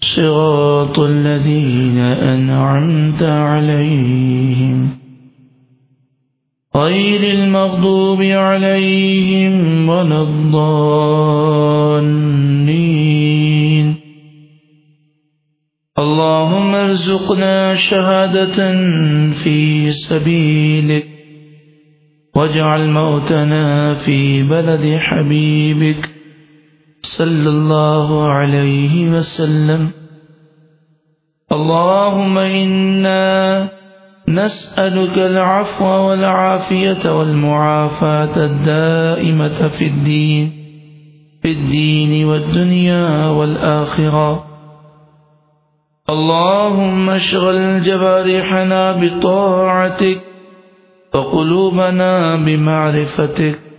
صراط الذين أنعمت عليهم غير المغضوب عليهم ولا الضالين. اللهم ارزقنا شهادة في سبيلك واجعل موتنا في بلد حبيبك صلى الله عليه وسلم. اللهم إنا نسألك العفو والعافية والمعافاة الدائمة في الدين في الدين والدنيا والآخرة. اللهم اشغل جبارحنا بطاعتك وقلوبنا بمعرفتك.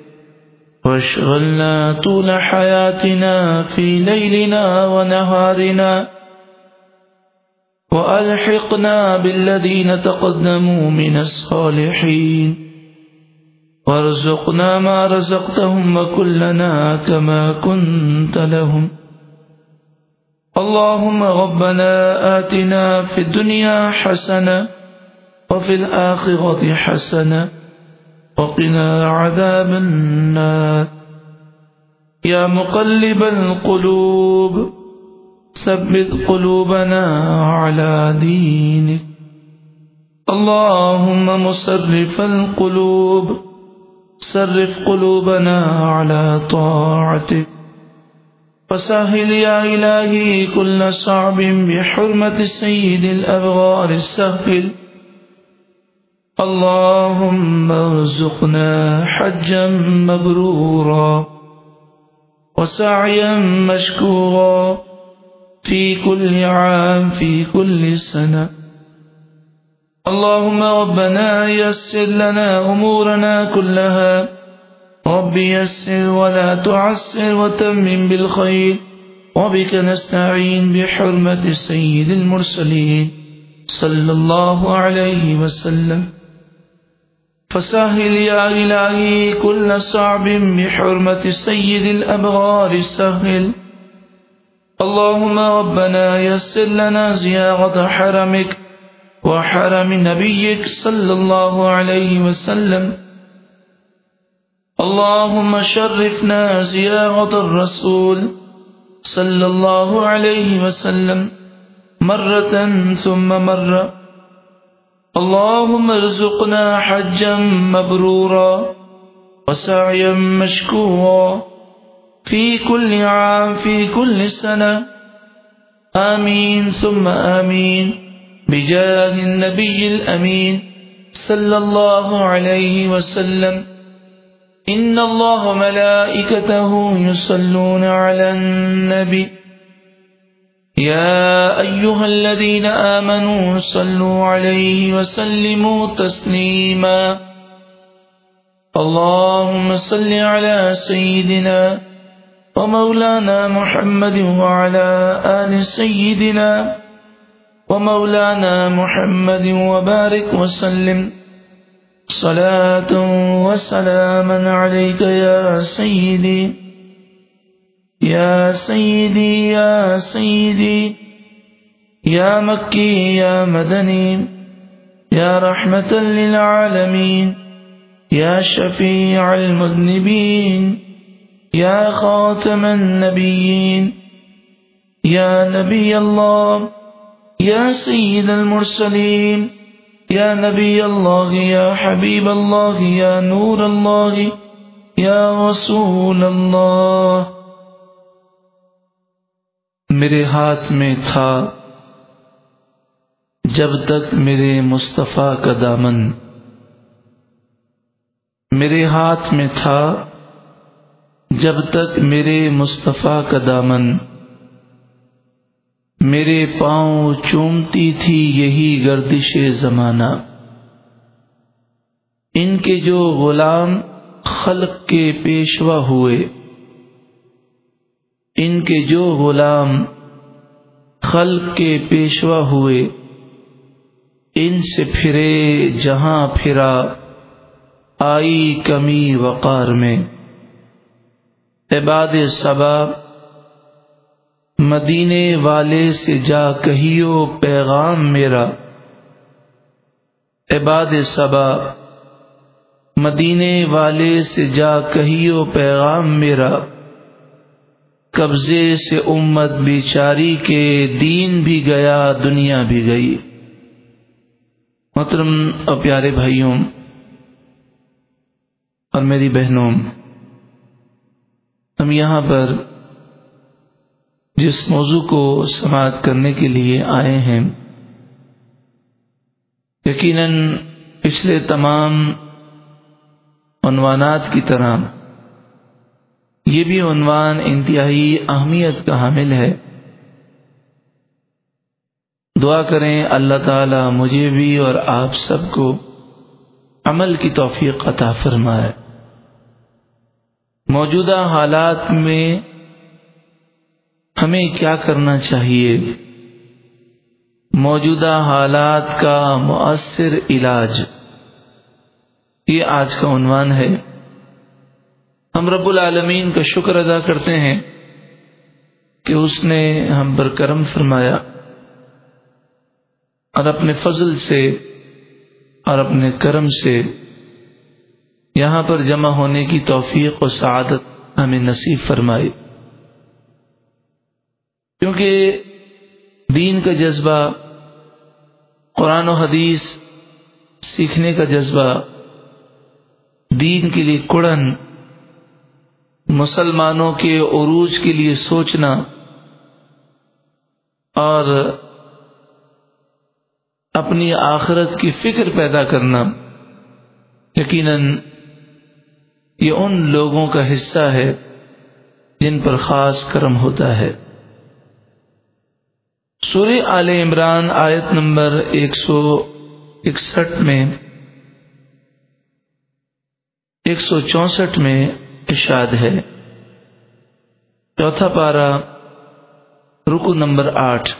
واشغلنا طول حياتنا في ليلنا ونهارنا وألحقنا بالذين تقدموا من الصالحين وارزقنا ما رزقتهم وكلنا كما كنت لهم اللهم ربنا آتنا في الدنيا حسنة وفي الآخرة حسنة وقنا عذاب النار. يا مقلب القلوب، ثبت قلوبنا على دينك. اللهم مصرف القلوب، صرف قلوبنا على طاعتك. وسهل يا إلهي كل صعب بحرمة سيد الأبغار السهل. اللهم ارزقنا حجا مبرورا وسعيا مشكورا في كل عام، في كل سنة. اللهم ربنا يسر لنا أمورنا كلها. رب يسر ولا تعسر وتمم بالخير. وبك نستعين بحرمة سيد المرسلين. صلى الله عليه وسلم. فسهل يا إلهي كل صعب بحرمة سيد الأبرار السهل. اللهم ربنا يسر لنا زيارة حرمك وحرم نبيك صلى الله عليه وسلم. اللهم شرفنا زيارة الرسول صلى الله عليه وسلم مرة ثم مرة. اللهم ارزقنا حجا مبرورا وسعيا مشكورا في كل عام في كل سنة آمين ثم آمين بجاه النبي الأمين صلى الله عليه وسلم۔ إن الله ملائكته يصلون على النبي يا أيها الذين آمنوا صلوا عليه وسلموا تسليما. اللهم صل على سيدنا ومولانا محمد وعلى آل سيدنا ومولانا محمد وبارك وسلم. صلاة وسلاما عليك يا سيدي. يا سيدي يا سيدي يا مكي يا مدني يا رحمة للعالمين يا شفيع المذنبين يا خاتم النبيين يا نبي الله يا سيد المرسلين يا نبي الله يا حبيب الله يا نور الله يا رسول الله میرے ہاتھ میں تھا جب تک میرے مصطفیٰ کا دامن۔ میرے ہاتھ میں تھا جب تک میرے مصطفیٰ کا دامن۔ میرے پاؤں چومتی تھی یہی گردش زمانہ۔ ان کے جو غلام خلق کے پیشوا ہوئے۔ ان کے جو غلام خلق کے پیشوا ہوئے، ان سے پھرے جہاں پھرا، آئی کمی وقار میں۔ عباد صبا، مدینے والے سے جا کہیو پیغام میرا۔ عباد صبا، مدینے والے سے جا کہیو پیغام میرا۔ قبضے سے امت بیچاری کے دین بھی گیا، دنیا بھی گئی۔ محترم اور پیارے بھائیوں اور میری بہنوں، ہم یہاں پر جس موضوع کو سماعت کرنے کے لیے آئے ہیں، یقیناً پچھلے تمام عنوانات کی طرح یہ بھی عنوان انتہائی اہمیت کا حامل ہے۔ دعا کریں اللہ تعالی مجھے بھی اور آپ سب کو عمل کی توفیق عطا فرمائے۔ موجودہ حالات میں ہمیں کیا کرنا چاہیے؟ موجودہ حالات کا مؤثر علاج۔ یہ آج کا عنوان ہے۔ ہم رب العالمین کا شکر ادا کرتے ہیں کہ اس نے ہم پر کرم فرمایا اور اپنے فضل سے اور اپنے کرم سے یہاں پر جمع ہونے کی توفیق و سعادت ہمیں نصیب فرمائی کیونکہ دین کا جذبہ، قرآن و حدیث سیکھنے کا جذبہ، دین کے لیے کڑن مسلمانوں کے عروج کے لیے سوچنا اور اپنی آخرت کی فکر پیدا کرنا، یقیناً یہ ان لوگوں کا حصہ ہے جن پر خاص کرم ہوتا ہے۔ سورہ آل عمران آیت نمبر ایک سو اکسٹھ میں، ایک سو چونسٹھ میں ارشاد ہے۔ چوتھا پارا، رکو نمبر آٹھ۔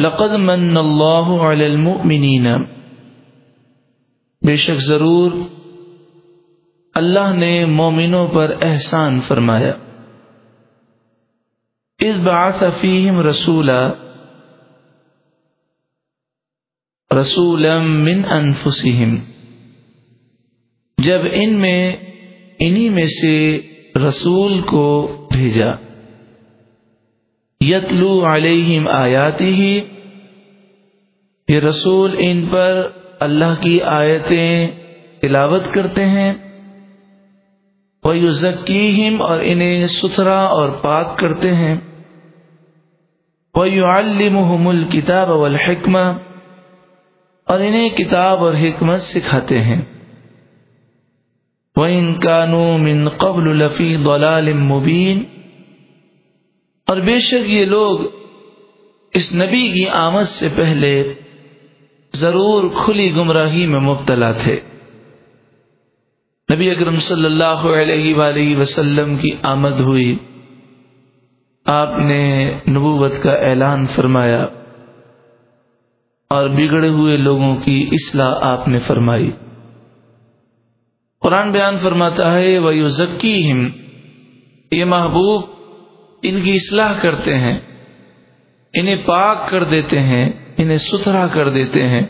لقد من اللہ علی المؤمنین۔ بے شک ضرور اللہ نے مومنوں پر احسان فرمایا۔ اس بعث فیہم رسولا رسولا من انفسہم۔ جب ان میں انہی میں سے رسول کو بھیجا۔ یتلو علیہم آیاتی ہی یہ رسول ان پر اللہ کی آیتیں تلاوت کرتے ہیں۔ وہ یو اور انہیں ستھرا اور پاک کرتے ہیں۔ وہ یو الم الکتاب والحکمہ اور انہیں کتاب اور حکمت سکھاتے ہیں۔ وہ ان کانو من قبل لفی ضلال مبین اور بے شک یہ لوگ اس نبی کی آمد سے پہلے ضرور کھلی گمراہی میں مبتلا تھے۔ نبی اکرم صلی اللہ علیہ وآلہ وسلم کی آمد ہوئی۔ آپ نے نبوت کا اعلان فرمایا اور بگڑے ہوئے لوگوں کی اصلاح آپ نے فرمائی۔ قرآن بیان فرماتا ہے وہ یو ذکی یہ محبوب ان کی اصلاح کرتے ہیں، انہیں پاک کر دیتے ہیں، انہیں ستھرا کر دیتے ہیں۔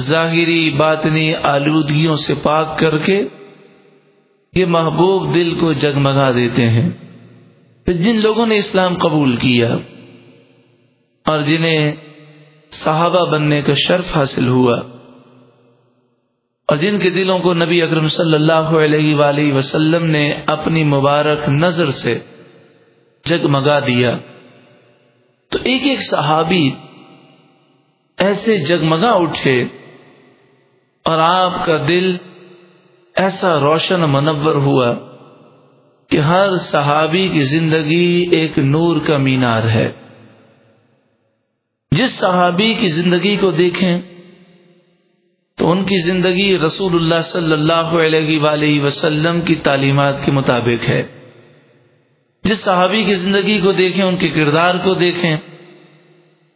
ظاہری، باطنی آلودگیوں سے پاک کر کے یہ محبوب دل کو جگمگا دیتے ہیں۔ پھر جن لوگوں نے اسلام قبول کیا اور جنہیں صحابہ بننے کا شرف حاصل ہوا اور جن کے دلوں کو نبی اکرم صلی اللہ علیہ وآلہ وسلم نے اپنی مبارک نظر سے جگمگا دیا، تو ایک ایک صحابی ایسے جگمگا اٹھے اور آپ کا دل ایسا روشن منور ہوا کہ ہر صحابی کی زندگی ایک نور کا مینار ہے۔ جس صحابی کی زندگی کو دیکھیں تو ان کی زندگی رسول اللہ صلی اللہ علیہ وآلہ وسلم کی تعلیمات کے مطابق ہے۔ جس صحابی کی زندگی کو دیکھیں، ان کے کردار کو دیکھیں،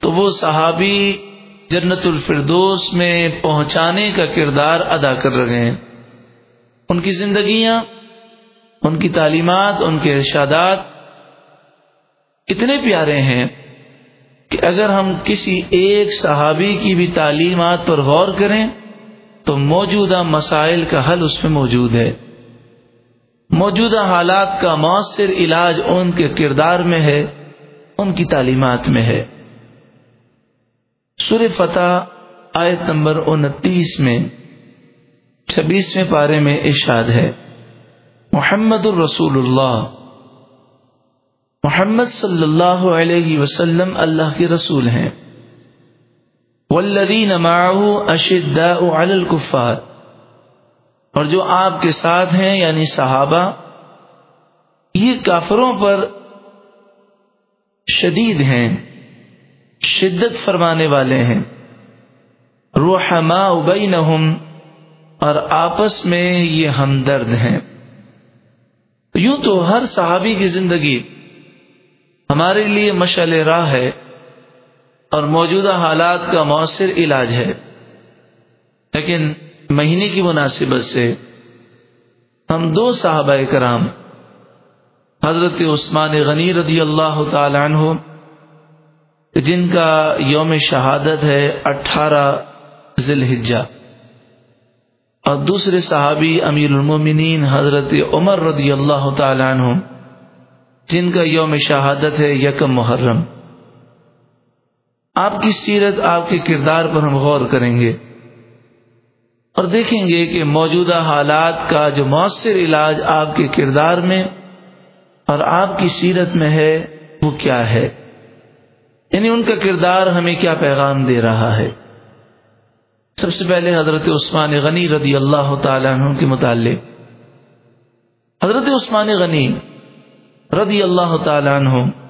تو وہ صحابی جنت الفردوس میں پہنچانے کا کردار ادا کر رہے ہیں۔ ان کی زندگیاں، ان کی تعلیمات، ان کے ارشادات اتنے پیارے ہیں کہ اگر ہم کسی ایک صحابی کی بھی تعلیمات پر غور کریں تو موجودہ مسائل کا حل اس میں موجود ہے۔ موجودہ حالات کا مؤثر علاج ان کے کردار میں ہے، ان کی تعلیمات میں ہے۔ سور فتح آیت نمبر انتیس میں، چھبیسویں پارے میں ارشاد ہے، محمد الرسول اللہ۔ محمد صلی اللہ علیہ وسلم اللہ کے رسول ہیں۔ والذین معه اشداء علی الكفار اور جو آپ کے ساتھ ہیں یعنی صحابہ، یہ کافروں پر شدید ہیں، شدت فرمانے والے ہیں۔ روحما بینہم اور آپس میں یہ ہمدرد ہیں۔ یوں تو ہر صحابی کی زندگی ہمارے لیے مشعل راہ ہے۔ اور موجودہ حالات کا مؤثر علاج ہے۔ لیکن مہینے کی مناسبت سے ہم دو صحابہ کرام، حضرت عثمان غنی رضی اللہ تعالی عنہ، جن کا یوم شہادت ہے اٹھارہ ذی الحجہ اور دوسرے صحابی امیر المومنین حضرت عمر رضی اللہ تعالی عنہ، جن کا یوم شہادت ہے یکم محرم۔ آپ کی سیرت آپ کے کردار پر ہم غور کریں گے اور دیکھیں گے کہ موجودہ حالات کا جو مؤثر علاج آپ کے کردار میں اور آپ کی سیرت میں ہے، وہ کیا ہے؟ یعنی ان کا کردار ہمیں کیا پیغام دے رہا ہے؟ سب سے پہلے حضرت عثمان غنی رضی اللہ تعالیٰ عنہ کے متعلق۔ حضرت عثمان غنی رضی اللہ تعالیٰ عنہ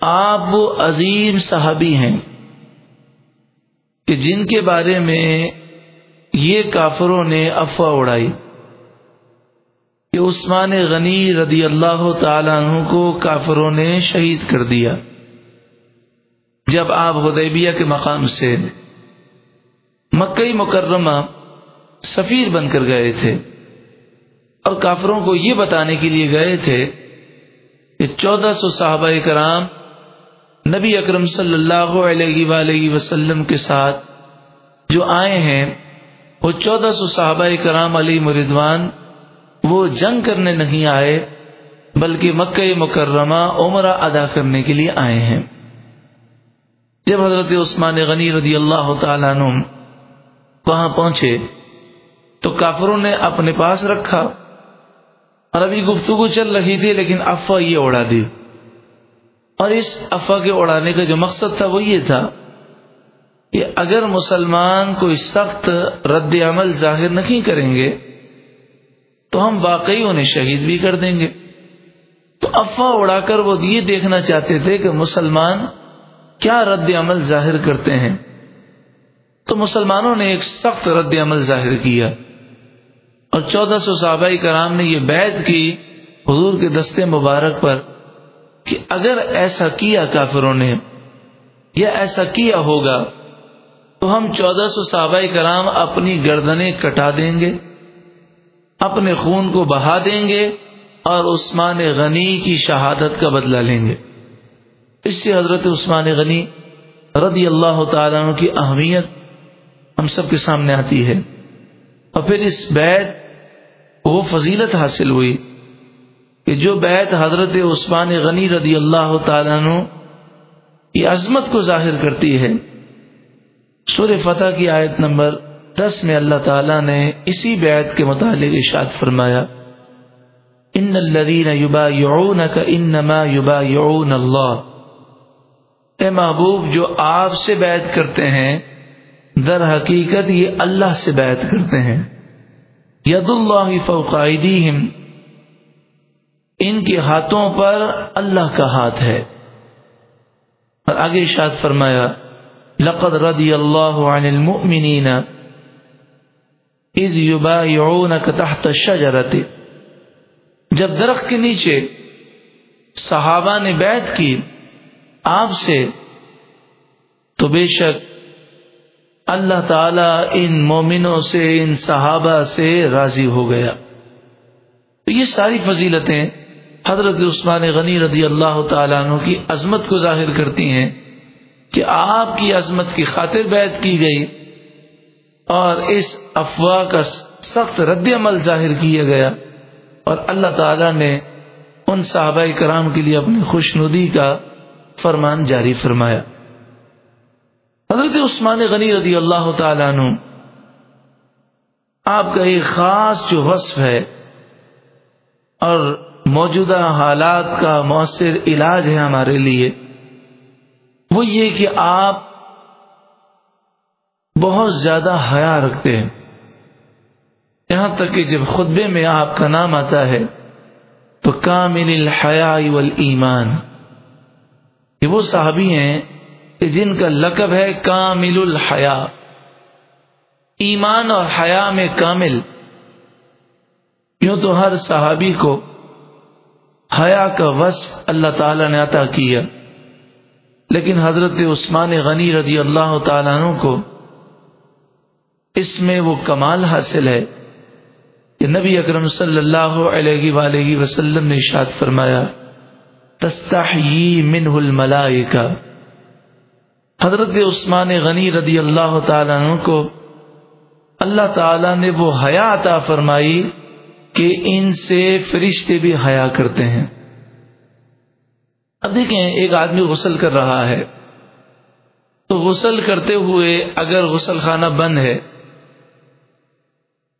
آپ وہ عظیم صحابی ہیں کہ جن کے بارے میں یہ کافروں نے افواہ اڑائی کہ عثمان غنی رضی اللہ تعالیٰ عنہ کو کافروں نے شہید کر دیا جب آپ حدیبیہ کے مقام سے مکئی مکرمہ سفیر بن کر گئے تھے اور کافروں کو یہ بتانے کے لیے گئے تھے کہ چودہ سو صحابہ کرام نبی اکرم صلی اللہ علیہ وآلہ وسلم کے ساتھ جو آئے ہیں، وہ چودہ سو صحابہ کرام علی مردوان، وہ جنگ کرنے نہیں آئے، بلکہ مکہ مکرمہ عمرہ ادا کرنے کے لیے آئے ہیں۔ جب حضرت عثمان غنی رضی اللہ تعالیٰ عنہ وہاں پہنچے، تو کافروں نے اپنے پاس رکھا۔ اور ابھی گفتگو چل رہی تھی، لیکن افواہ یہ اڑا دی۔ اور اس افواہ کے اڑانے کا جو مقصد تھا وہ یہ تھا کہ اگر مسلمان کوئی سخت رد عمل ظاہر نہیں کریں گے، تو ہم واقعی انہیں شہید بھی کر دیں گے۔ تو افواہ اڑا کر وہ یہ دیکھنا چاہتے تھے کہ مسلمان کیا رد عمل ظاہر کرتے ہیں۔ تو مسلمانوں نے ایک سخت رد عمل ظاہر کیا۔ اور چودہ سو صحابہ کرام نے یہ بیعت کی حضور کے دستے مبارک پر۔ کہ اگر ایسا کیا کافروں نے یا ایسا کیا ہوگا، تو ہم چودہ سو صحابہ کرام اپنی گردنیں کٹا دیں گے، اپنے خون کو بہا دیں گے اور عثمان غنی کی شہادت کا بدلہ لیں گے۔ اس سے حضرت عثمان غنی رضی اللہ تعالیٰ کی اہمیت ہم سب کے سامنے آتی ہے۔ اور پھر اس بیت وہ فضیلت حاصل ہوئی۔ کہ جو بیت حضرت عثمان غنی رضی اللہ تعالیٰ عنہ کی عظمت کو ظاہر کرتی ہے سور فتح کی آیت نمبر دس میں اللہ تعالیٰ نے اسی بیت کے متعلق اشاد فرمایا، ان الذين يبايعونك انما يبايعون الله اے محبوب، جو آپ سے بیعت کرتے ہیں، در حقیقت یہ اللہ سے بیعت کرتے ہیں۔ ید اللہ فوقائدیم ان کے ہاتھوں پر اللہ کا ہاتھ ہے۔ اور آگے شاد فرمایا، لقد رضی اللہ عن المؤمنین اذ یبایعونک تحت الشجرت جب درخت کے نیچے صحابہ نے بیعت کی آپ سے، تو بے شک اللہ تعالی ان مومنوں سے، ان صحابہ سے راضی ہو گیا۔ تو یہ ساری فضیلتیں حضرت عثمان غنی رضی اللہ تعالیٰ عنہ کی عظمت کو ظاہر کرتی ہیں کہ آپ کی عظمت کی خاطر بیعت کی گئی اور اس افواہ کا سخت رد عمل ظاہر کیا گیا اور اللہ تعالی نے ان صحابہ کرام کے لیے اپنی خوش ندی کا فرمان جاری فرمایا۔ حضرت عثمان غنی رضی اللہ تعالیٰ عنہ، آپ کا ایک خاص جو وصف ہے اور موجودہ حالات کا مؤثر علاج ہے ہمارے لیے، وہ یہ کہ آپ بہت زیادہ حیا رکھتے ہیں۔ یہاں تک کہ جب خطبے میں آپ کا نام آتا ہے، تو کامل الحیا والایمان یہ وہ صحابی ہیں کہ جن کا لقب ہے کامل الحیا۔ ایمان اور حیا میں کامل۔ یوں تو ہر صحابی کو حیا کا وصف اللہ تعالی نے عطا کیا۔ لیکن حضرت عثمان غنی رضی اللہ تعالیٰ عنہ کو اس میں وہ کمال حاصل ہے کہ نبی اکرم صلی اللہ علیہ وآلہ وسلم نے اشاد فرمایا، تستحیی منہ الملائکہ۔ حضرت عثمان غنی رضی اللہ تعالیٰ عنہ کو اللہ تعالی نے وہ حیا عطا فرمائی کہ ان سے فرشتے بھی حیا کرتے ہیں۔ اب دیکھیں، ایک آدمی غسل کر رہا ہے۔ تو غسل کرتے ہوئے اگر غسل خانہ بند ہے،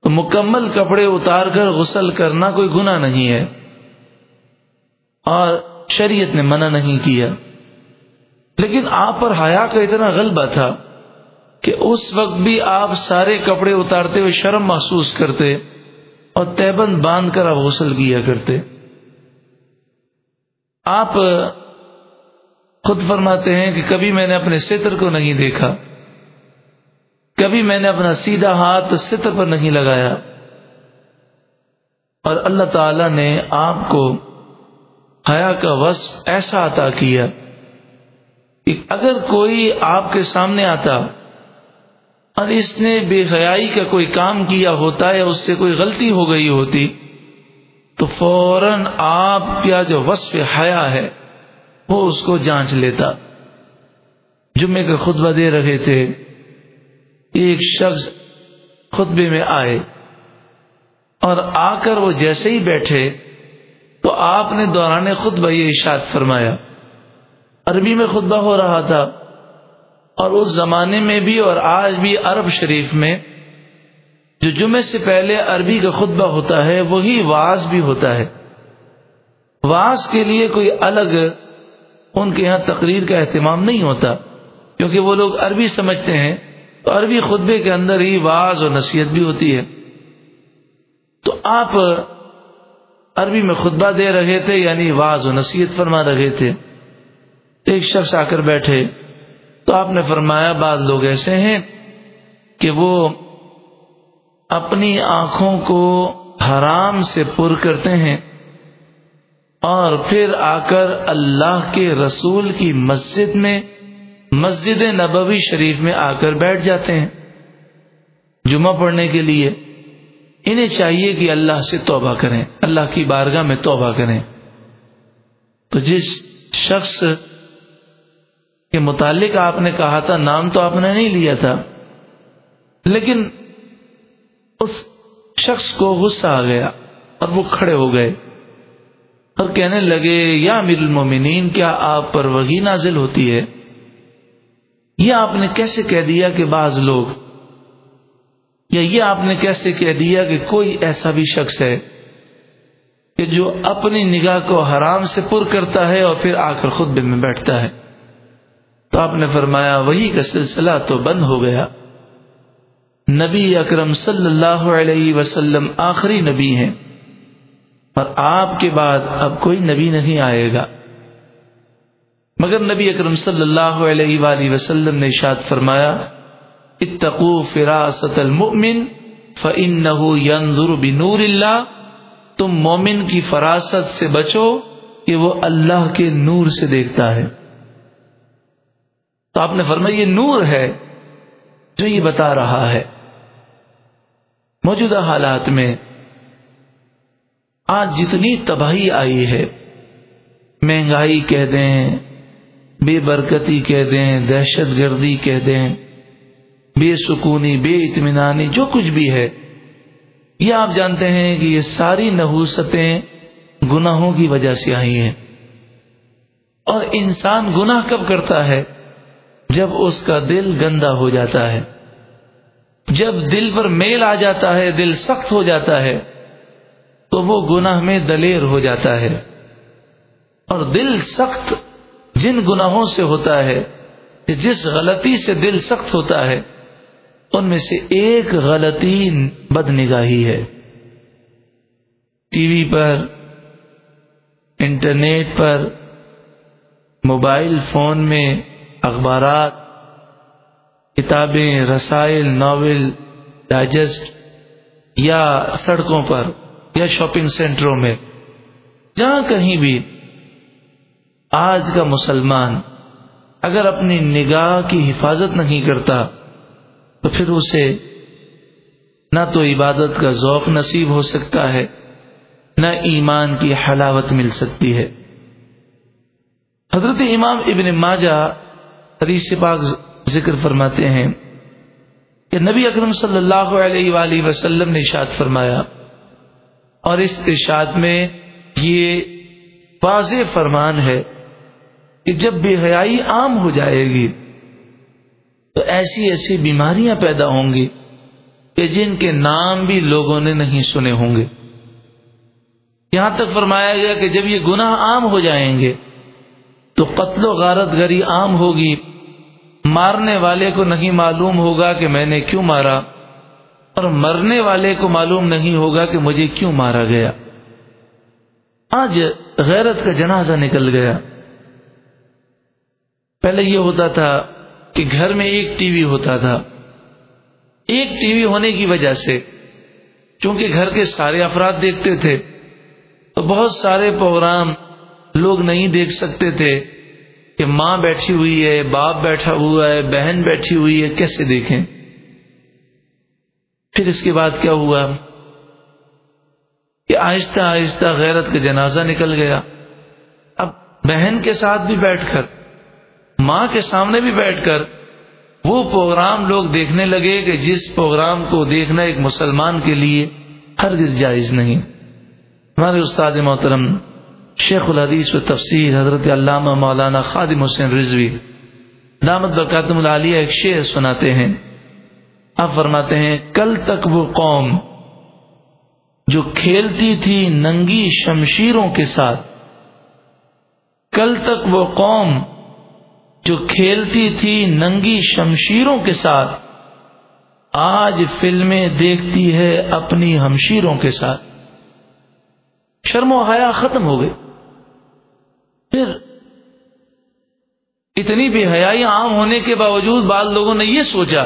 تو مکمل کپڑے اتار کر غسل کرنا کوئی گناہ نہیں ہے۔ اور شریعت نے منع نہیں کیا۔ لیکن آپ پر حیا کا اتنا غلبہ تھا کہ اس وقت بھی آپ سارے کپڑے اتارتے ہوئے شرم محسوس کرتے۔ اور تیبند باندھ کر آپ غسل کیا کرتے۔ آپ خود فرماتے ہیں کہ کبھی میں نے اپنے ستر کو نہیں دیکھا۔ کبھی میں نے اپنا سیدھا ہاتھ ستر پر نہیں لگایا۔ اور اللہ تعالی نے آپ کو حیا کا وصف ایسا عطا کیا کہ اگر کوئی آپ کے سامنے آتا اور اس نے بے حیائی کا کوئی کام کیا ہوتا یا اس سے کوئی غلطی ہو گئی ہوتی۔ تو فوراً آپ کا جو وصف حیا ہے، وہ اس کو جانچ لیتا۔ جمعے کا خطبہ دے رہے تھے۔ ایک شخص خطبے میں آئے۔ اور آ کر وہ جیسے ہی بیٹھے، تو آپ نے دوران خطبہ یہ اشاد فرمایا۔ عربی میں خطبہ ہو رہا تھا۔ اور اس زمانے میں بھی اور آج بھی عرب شریف میں جو جمعے سے پہلے عربی کا خطبہ ہوتا ہے، وہی واز بھی ہوتا ہے۔ واز کے لیے کوئی الگ ان کے یہاں تقریر کا اہتمام نہیں ہوتا، کیونکہ وہ لوگ عربی سمجھتے ہیں۔ تو عربی خطبے کے اندر ہی واز اور نصیحت بھی ہوتی ہے۔ تو آپ عربی میں خطبہ دے رہے تھے یعنی واز و نصیحت فرما رہے تھے۔ ایک شخص آ کر بیٹھے۔ تو آپ نے فرمایا بعض لوگ ایسے ہیں کہ وہ اپنی آنکھوں کو حرام سے پر کرتے ہیں اور پھر آ کر اللہ کے رسول کی مسجد میں، مسجد نبوی شریف میں آ کر بیٹھ جاتے ہیں۔ جمعہ پڑھنے کے لیے انہیں چاہیے کہ اللہ سے توبہ کریں، اللہ کی بارگاہ میں توبہ کریں۔ تو جس شخص کے متعلق آپ نے کہا تھا، نام تو آپ نے نہیں لیا تھا۔ لیکن اس شخص کو غصہ آ گیا اور وہ کھڑے ہو گئے اور کہنے لگے، یا امیر المومنین، کیا آپ پر وہی نازل ہوتی ہے؟ یہ آپ نے کیسے کہہ دیا کہ بعض لوگ، یا یہ آپ نے کیسے کہہ دیا کہ کوئی ایسا بھی شخص ہے کہ جو اپنی نگاہ کو حرام سے پر کرتا ہے اور پھر آ کر خطبے میں بیٹھتا ہے؟ تو آپ نے فرمایا، وہی کا سلسلہ تو بند ہو گیا۔ نبی اکرم صلی اللہ علیہ وسلم آخری نبی ہیں۔ اور آپ کے بعد اب کوئی نبی نہیں آئے گا۔ مگر نبی اکرم صلی اللہ علیہ وآلہ وسلم نے اشاد فرمایا اتقو فراست المؤمن فإنه ينظر بنور اللہ۔ تم مومن کی فراست سے بچو کہ وہ اللہ کے نور سے دیکھتا ہے۔ تو آپ نے فرمایا، یہ نور ہے جو یہ بتا رہا ہے۔ موجودہ حالات میں آج جتنی تباہی آئی ہے، مہنگائی کہہ دیں، بے برکتی کہہ دیں، دہشت گردی کہہ دیں، بے سکونی، بے اطمینانی، جو کچھ بھی ہے۔ یہ آپ جانتے ہیں کہ یہ ساری نحوستیں گناہوں کی وجہ سے آئی ہیں۔ اور انسان گناہ کب کرتا ہے؟ جب اس کا دل گندا ہو جاتا ہے، جب دل پر میل آ جاتا ہے، دل سخت ہو جاتا ہے، تو وہ گناہ میں دلیر ہو جاتا ہے۔ اور دل سخت جن گناہوں سے ہوتا ہے، جس غلطی سے دل سخت ہوتا ہے، ان میں سے ایک غلطی بد نگاہی ہے۔ ٹی وی پر، انٹرنیٹ پر، موبائل فون میں اخبارات، کتابیں، رسائل، ناول، ڈائجسٹ یا سڑکوں پر یا شاپنگ سینٹروں میں۔ جہاں کہیں بھی آج کا مسلمان اگر اپنی نگاہ کی حفاظت نہیں کرتا، تو پھر اسے نہ تو عبادت کا ذوق نصیب ہو سکتا ہے، نہ ایمان کی حلاوت مل سکتی ہے۔ حضرت امام ابن ماجہ حدیث پاک ذکر فرماتے ہیں کہ نبی اکرم صلی اللہ علیہ وآلہ وسلم نے اشاد فرمایا اور اس ارشاد میں یہ واضح فرمان ہے کہ جب بے حیائی عام ہو جائے گی تو ایسی ایسی بیماریاں پیدا ہوں گی کہ جن کے نام بھی لوگوں نے نہیں سنے ہوں گے۔ یہاں تک فرمایا گیا کہ جب یہ گناہ عام ہو جائیں گے تو قتل و غارت گری عام ہوگی۔ مارنے والے کو نہیں معلوم ہوگا کہ میں نے کیوں مارا۔ اور مرنے والے کو معلوم نہیں ہوگا کہ مجھے کیوں مارا گیا۔ آج غیرت کا جنازہ نکل گیا۔ پہلے یہ ہوتا تھا کہ گھر میں ایک ٹی وی ہوتا تھا۔ ایک ٹی وی ہونے کی وجہ سے چونکہ گھر کے سارے افراد دیکھتے تھے، تو بہت سارے پروگرام لوگ نہیں دیکھ سکتے تھے کہ ماں بیٹھی ہوئی ہے، باپ بیٹھا ہوا ہے، بہن بیٹھی ہوئی ہے، کیسے دیکھیں؟ پھر اس کے بعد کیا ہوا؟ کہ آہستہ آہستہ غیرت کا جنازہ نکل گیا۔ اب بہن کے ساتھ بھی بیٹھ کر، ماں کے سامنے بھی بیٹھ کر، وہ پروگرام لوگ دیکھنے لگے کہ جس پروگرام کو دیکھنا ایک مسلمان کے لیے ہرگز جائز نہیں۔ ہمارے استاد محترم شیخ الحدیث و تفسیر حضرت علامہ مولانا خادم حسین رضوی دامت برکاتم العالیہ ایک شعر سناتے ہیں۔ آپ فرماتے ہیں، کل تک وہ قوم جو کھیلتی تھی ننگی شمشیروں کے ساتھ، کل تک وہ قوم جو کھیلتی تھی ننگی شمشیروں کے ساتھ، آج فلمیں دیکھتی ہے اپنی ہمشیروں کے ساتھ۔ شرم و حیا ختم ہو گئی۔ پھر اتنی بے حیائی عام ہونے کے باوجود بعض لوگوں نے یہ سوچا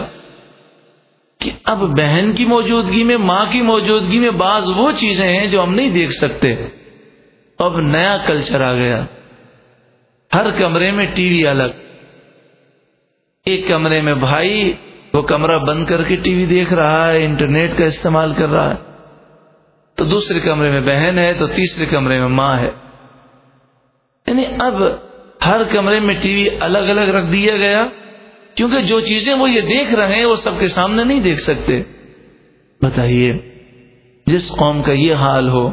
کہ اب بہن کی موجودگی میں، ماں کی موجودگی میں بعض وہ چیزیں ہیں جو ہم نہیں دیکھ سکتے۔ اب نیا کلچر آ گیا۔ ہر کمرے میں ٹی وی الگ۔ ایک کمرے میں بھائی، وہ کمرہ بند کر کے ٹی وی دیکھ رہا ہے، انٹرنیٹ کا استعمال کر رہا ہے۔ تو دوسرے کمرے میں بہن ہے، تو تیسرے کمرے میں ماں ہے۔ یعنی اب ہر کمرے میں ٹی وی الگ الگ رکھ دیا گیا، کیونکہ جو چیزیں وہ یہ دیکھ رہے ہیں وہ سب کے سامنے نہیں دیکھ سکتے۔ بتائیے، جس قوم کا یہ حال ہو،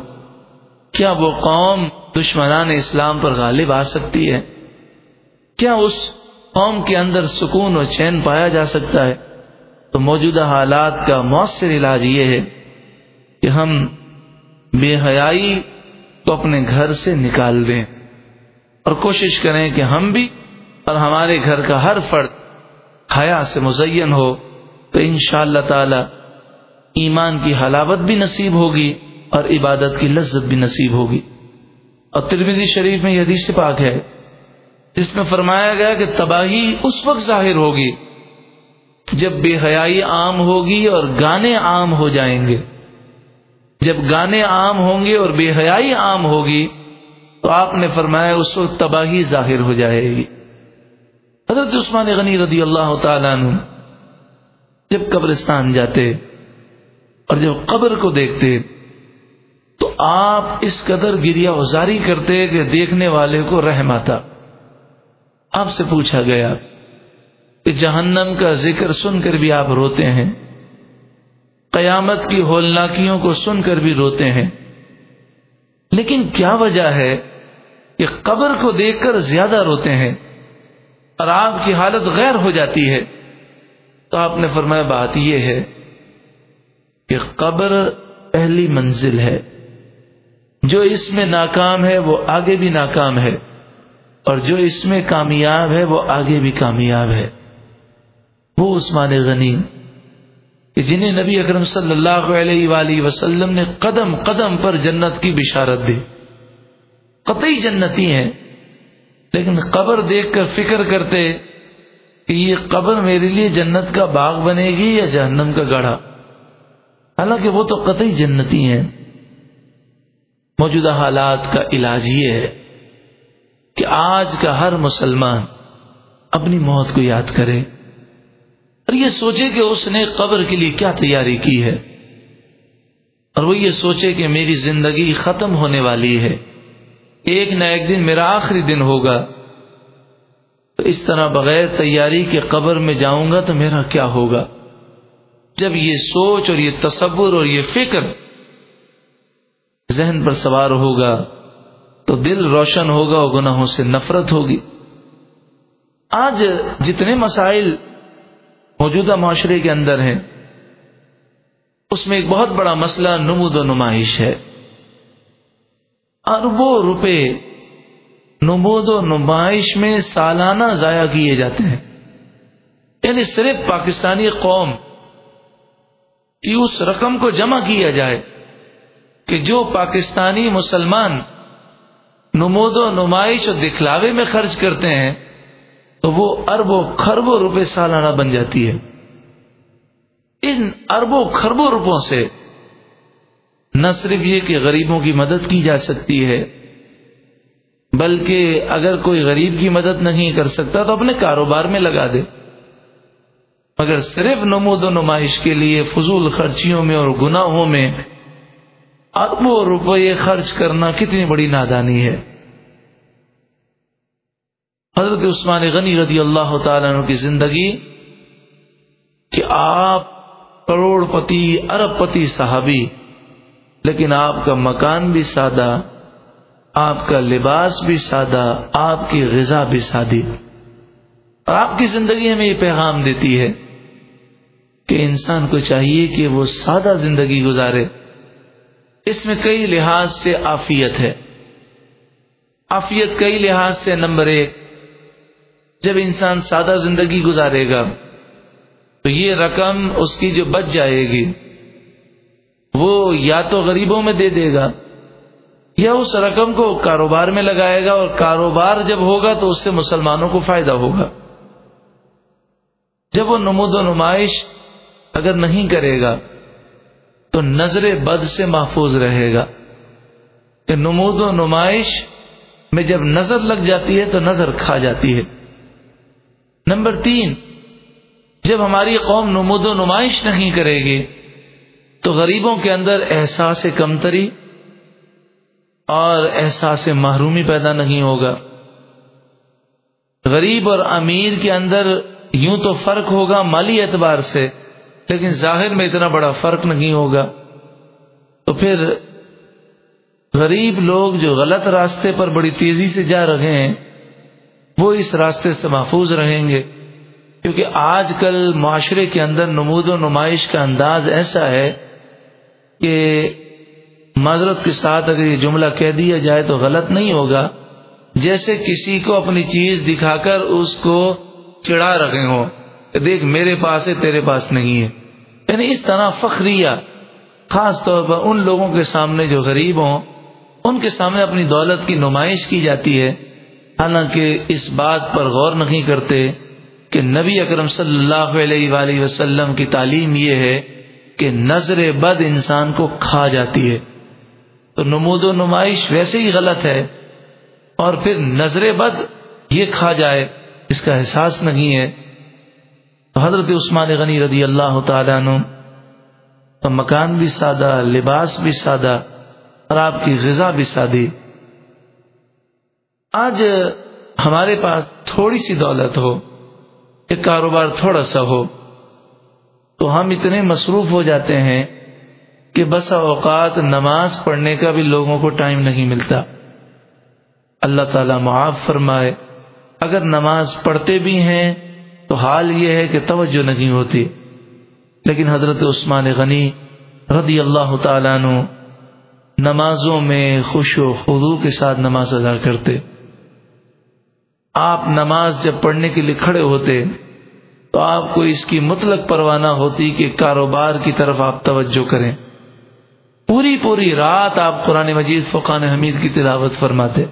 کیا وہ قوم دشمنان اسلام پر غالب آ سکتی ہے؟ کیا اس قوم کے اندر سکون و چین پایا جا سکتا ہے؟ تو موجودہ حالات کا مؤثر علاج یہ ہے کہ ہم بے حیائی کو اپنے گھر سے نکال دیں۔ اور کوشش کریں کہ ہم بھی اور ہمارے گھر کا ہر فرد حیا سے مزین ہو، تو ان شاء اللہ تعالی ایمان کی حلاوت بھی نصیب ہوگی اور عبادت کی لذت بھی نصیب ہوگی۔ اور ترمیزی شریف میں یہ حدیث پاک ہے، جس میں فرمایا گیا کہ تباہی اس وقت ظاہر ہوگی جب بے حیائی عام ہوگی اور گانے عام ہو جائیں گے۔ جب گانے عام ہوں گے اور بے حیائی عام ہوگی تو آپ نے فرمایا اس وقت تباہی ظاہر ہو جائے گی۔ حضرت عثمان غنی رضی اللہ تعالیٰ عنہ جب قبرستان جاتے اور جب قبر کو دیکھتے تو آپ اس قدر گریا ازاری کرتے کہ دیکھنے والے کو رحم آتا۔ آپ سے پوچھا گیا کہ جہنم کا ذکر سن کر بھی آپ روتے ہیں؟ قیامت کی ہولناکیوں کو سن کر بھی روتے ہیں۔ لیکن کیا وجہ ہے کہ قبر کو دیکھ کر زیادہ روتے ہیں اور آپ کی حالت غیر ہو جاتی ہے۔ تو آپ نے فرمایا، بات یہ ہے کہ قبر پہلی منزل ہے۔ جو اس میں ناکام ہے، وہ آگے بھی ناکام ہے۔ اور جو اس میں کامیاب ہے، وہ آگے بھی کامیاب ہے۔ وہ عثمان غنی، کہ جنہیں نبی اکرم صلی اللہ علیہ وآلہ وسلم نے قدم قدم پر جنت کی بشارت دی۔ قطعی جنتی ہیں۔ لیکن قبر دیکھ کر فکر کرتے کہ یہ قبر میرے لیے جنت کا باغ بنے گی یا جہنم کا گڑھا۔ حالانکہ وہ تو قطعی جنتی ہیں۔ موجودہ حالات کا علاج یہ ہے کہ آج کا ہر مسلمان اپنی موت کو یاد کرے اور یہ سوچے کہ اس نے قبر کے لیے کیا تیاری کی ہے۔ اور وہ یہ سوچے کہ میری زندگی ختم ہونے والی ہے۔ ایک نہ ایک دن میرا آخری دن ہوگا۔ تو اس طرح بغیر تیاری کے قبر میں جاؤں گا تو میرا کیا ہوگا؟ جب یہ سوچ اور یہ تصور اور یہ فکر ذہن پر سوار ہوگا تو دل روشن ہوگا اور گناہوں سے نفرت ہوگی۔ آج جتنے مسائل موجودہ معاشرے کے اندر ہیں، اس میں ایک بہت بڑا مسئلہ نمود و نمائش ہے۔ اربوں روپے نمود و نمائش میں سالانہ ضائع کیے جاتے ہیں۔ یعنی صرف پاکستانی قوم کی اس رقم کو جمع کیا جائے کہ جو پاکستانی مسلمان نمود و نمائش اور دکھلاوے میں خرچ کرتے ہیں، تو وہ اربوں خربوں روپے سالانہ بن جاتی ہے۔ ان اربوں خربوں روپوں سے نہ صرف یہ کہ غریبوں کی مدد کی جا سکتی ہے، بلکہ اگر کوئی غریب کی مدد نہیں کر سکتا تو اپنے کاروبار میں لگا دے۔ مگر صرف نمود و نمائش کے لیے فضول خرچیوں میں اور گناہوں میں اربوں روپے خرچ کرنا کتنی بڑی نادانی ہے۔ حضرت عثمان غنی رضی اللہ تعالیٰ عنہ کی زندگی کہ آپ کروڑ پتی ارب پتی صحابی لیکن آپ کا مکان بھی سادہ، آپ کا لباس بھی سادہ، آپ کی غذا بھی سادی۔ اور آپ کی زندگی ہمیں یہ پیغام دیتی ہے کہ انسان کو چاہیے کہ وہ سادہ زندگی گزارے۔ اس میں کئی لحاظ سے آفیت ہے۔ آفیت کئی لحاظ سے نمبر ایک، جب انسان سادہ زندگی گزارے گا، تو یہ رقم اس کی جو بچ جائے گی وہ یا تو غریبوں میں دے دے گا، یا اس رقم کو کاروبار میں لگائے گا، اور کاروبار جب ہوگا تو اس سے مسلمانوں کو فائدہ ہوگا۔ جب وہ نمود و نمائش اگر نہیں کرے گا، تو نظر بد سے محفوظ رہے گا۔ کہ نمود و نمائش میں جب نظر لگ جاتی ہے تو نظر کھا جاتی ہے۔ نمبر تین، جب ہماری قوم نمود و نمائش نہیں کرے گی تو غریبوں کے اندر احساس کمتری اور احساس محرومی پیدا نہیں ہوگا۔ غریب اور امیر کے اندر یوں تو فرق ہوگا مالی اعتبار سے، لیکن ظاہر میں اتنا بڑا فرق نہیں ہوگا۔ تو پھر غریب لوگ جو غلط راستے پر بڑی تیزی سے جا رہے ہیں، وہ اس راستے سے محفوظ رہیں گے۔ کیونکہ آج کل معاشرے کے اندر نمود و نمائش کا انداز ایسا ہے کہ معذرت کے ساتھ اگر یہ جملہ کہہ دیا جائے تو غلط نہیں ہوگا۔ جیسے کسی کو اپنی چیز دکھا کر اس کو چڑھا رکھے ہوں۔ دیکھ، میرے پاس ہے، تیرے پاس نہیں ہے۔ یعنی اس طرح فخریہ، خاص طور پر ان لوگوں کے سامنے جو غریب ہوں، ان کے سامنے اپنی دولت کی نمائش کی جاتی ہے۔ حالانکہ اس بات پر غور نہیں کرتے کہ نبی اکرم صلی اللہ علیہ وآلہ وسلم کی تعلیم یہ ہے کہ نظر بد انسان کو کھا جاتی ہے۔ تو نمود و نمائش ویسے ہی غلط ہے اور پھر نظر بد یہ کھا جائے، اس کا احساس نہیں ہے۔ حضرت عثمان غنی رضی اللہ تعالیٰ عنہ کا مکان بھی سادہ، لباس بھی سادہ، اور آپ کی غذا بھی سادی۔ آج ہمارے پاس تھوڑی سی دولت ہو کہ کاروبار تھوڑا سا ہو۔ تو ہم اتنے مصروف ہو جاتے ہیں کہ بس اوقات نماز پڑھنے کا بھی لوگوں کو ٹائم نہیں ملتا۔ اللہ تعالی معاف فرمائے۔ اگر نماز پڑھتے بھی ہیں تو حال یہ ہے کہ توجہ نہیں ہوتی۔ لیکن حضرت عثمان غنی رضی اللہ تعالیٰ عنہ نمازوں میں خوش و خدو کے ساتھ نماز ادا کرتے۔ آپ نماز جب پڑھنے کے لیے کھڑے ہوتے تو آپ کو اس کی مطلق پروانہ ہوتی کہ کاروبار کی طرف آپ توجہ کریں۔ پوری پوری رات آپ قرآن مجید، فقان حمید کی تلاوت فرماتے،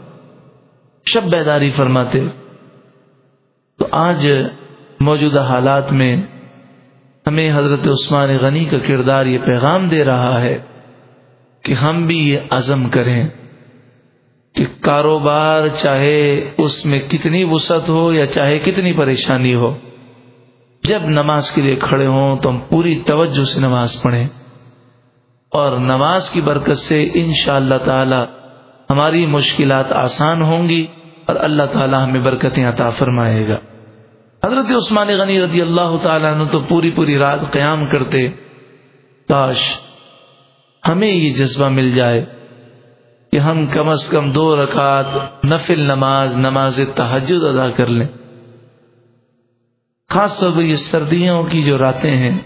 شب بیداری فرماتے۔ تو آج موجودہ حالات میں ہمیں حضرت عثمان غنی کا کردار یہ پیغام دے رہا ہے کہ ہم بھی یہ عزم کریں کہ کاروبار چاہے اس میں کتنی وسعت ہو یا چاہے کتنی پریشانی ہو جب نماز کے لیے کھڑے ہوں تو ہم پوری توجہ سے نماز پڑھیں اور نماز کی برکت سے ان شاء اللہ تعالی ہماری مشکلات آسان ہوں گی اور اللہ تعالی ہمیں برکتیں عطا فرمائے گا۔ حضرت عثمان غنی رضی اللہ تعالیٰ نے تو پوری پوری رات قیام کرتے، کاش ہمیں یہ جذبہ مل جائے کہ ہم کم از کم دو رکعت نفل نماز نماز تحجد ادا کر لیں۔ خاص طور پر یہ سردیوں کی جو راتیں ہیں،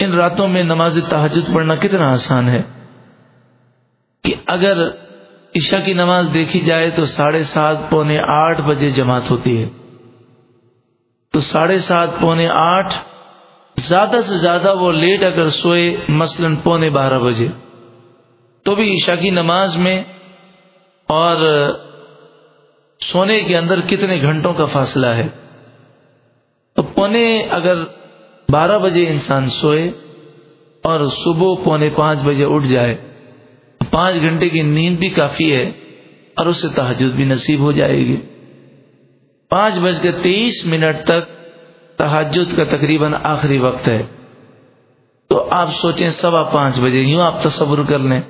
ان راتوں میں نماز تحجد پڑھنا کتنا آسان ہے؟ کہ اگر عشاء کی نماز دیکھی جائے تو ساڑھے سات پونے آٹھ بجے جماعت ہوتی ہے۔ تو ساڑھے سات پونے آٹھ، زیادہ سے زیادہ وہ لیٹ اگر سوئے مثلا پونے بارہ بجے۔ تو بھی عشاء کی نماز میں اور سونے کے اندر کتنے گھنٹوں کا فاصلہ ہے؟ تو پونے اگر بارہ بجے انسان سوئے اور صبح پونے پانچ بجے اٹھ جائے، پانچ گھنٹے کی نیند بھی کافی ہے اور اسے تحجد بھی نصیب ہو جائے گی۔ پانچ بج کے تیئیس منٹ تک تحجد کا تقریباً آخری وقت ہے۔ تو آپ سوچیں سوا پانچ بجے یوں آپ تصور کر لیں۔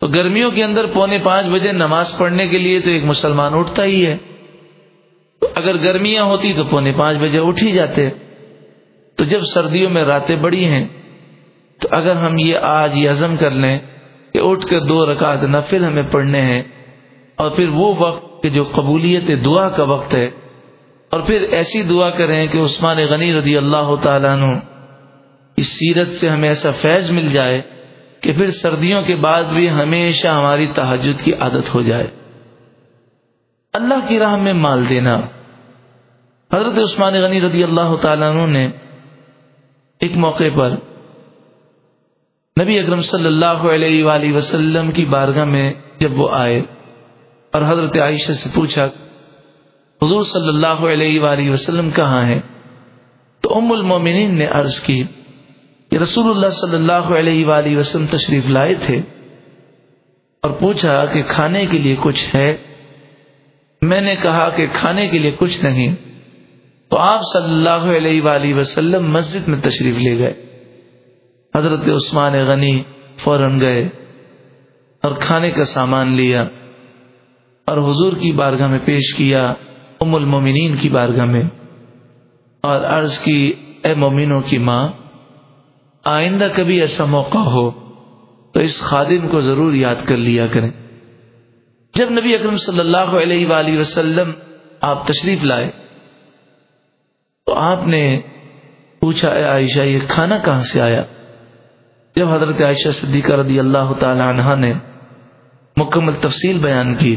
تو گرمیوں کے اندر پونے پانچ بجے نماز پڑھنے کے لیے تو ایک مسلمان اٹھتا ہی ہے۔ اگر گرمیاں ہوتی تو پونے پانچ بجے اٹھ ہی جاتے۔ تو جب سردیوں میں راتیں بڑی ہیں، تو اگر ہم یہ آج یہ عزم کر لیں کہ اٹھ کر دو رکعت نفل ہمیں پڑھنے ہیں، اور پھر وہ وقت کہ جو قبولیت دعا کا وقت ہے، اور پھر ایسی دعا کریں کہ عثمان غنی رضی اللہ تعالیٰ عنہ اس سیرت سے ہمیں ایسا فیض مل جائے کہ پھر سردیوں کے بعد بھی ہمیشہ ہماری تحجد کی عادت ہو جائے۔ اللہ کی راہ میں مال دینا۔ حضرت عثمان غنی رضی اللہ تعالیٰ عنہ نے ایک موقع پر نبی اکرم صلی اللہ علیہ وآلہ وسلم کی بارگاہ میں جب وہ آئے اور حضرت عائشہ سے پوچھا، حضور صلی اللہ علیہ وآلہ وسلم کہاں ہے تو ام المومنین نے عرض کی کہ رسول اللہ صلی اللہ علیہ وآلہ وسلم تشریف لائے تھے اور پوچھا کہ کھانے کے لیے کچھ ہے؟ میں نے کہا کہ کھانے کے لیے کچھ نہیں تو آپ صلی اللہ علیہ وآلہ وسلم مسجد میں تشریف لے گئے۔ حضرت عثمان غنی فوراً گئے اور کھانے کا سامان لیا اور حضور کی بارگاہ میں پیش کیا، ام المومنین کی بارگاہ میں اور عرض کی، اے مومنوں کی ماں، آئندہ کبھی ایسا موقع ہو تو اس خادم کو ضرور یاد کر لیا کریں۔ جب نبی اکرم صلی اللہ علیہ وآلہ وسلم آپ تشریف لائے، تو آپ نے پوچھا، اے عائشہ، یہ کھانا کہاں سے آیا؟ جب حضرت عائشہ صدیقہ رضی اللہ تعالی عنہ نے مکمل تفصیل بیان کی،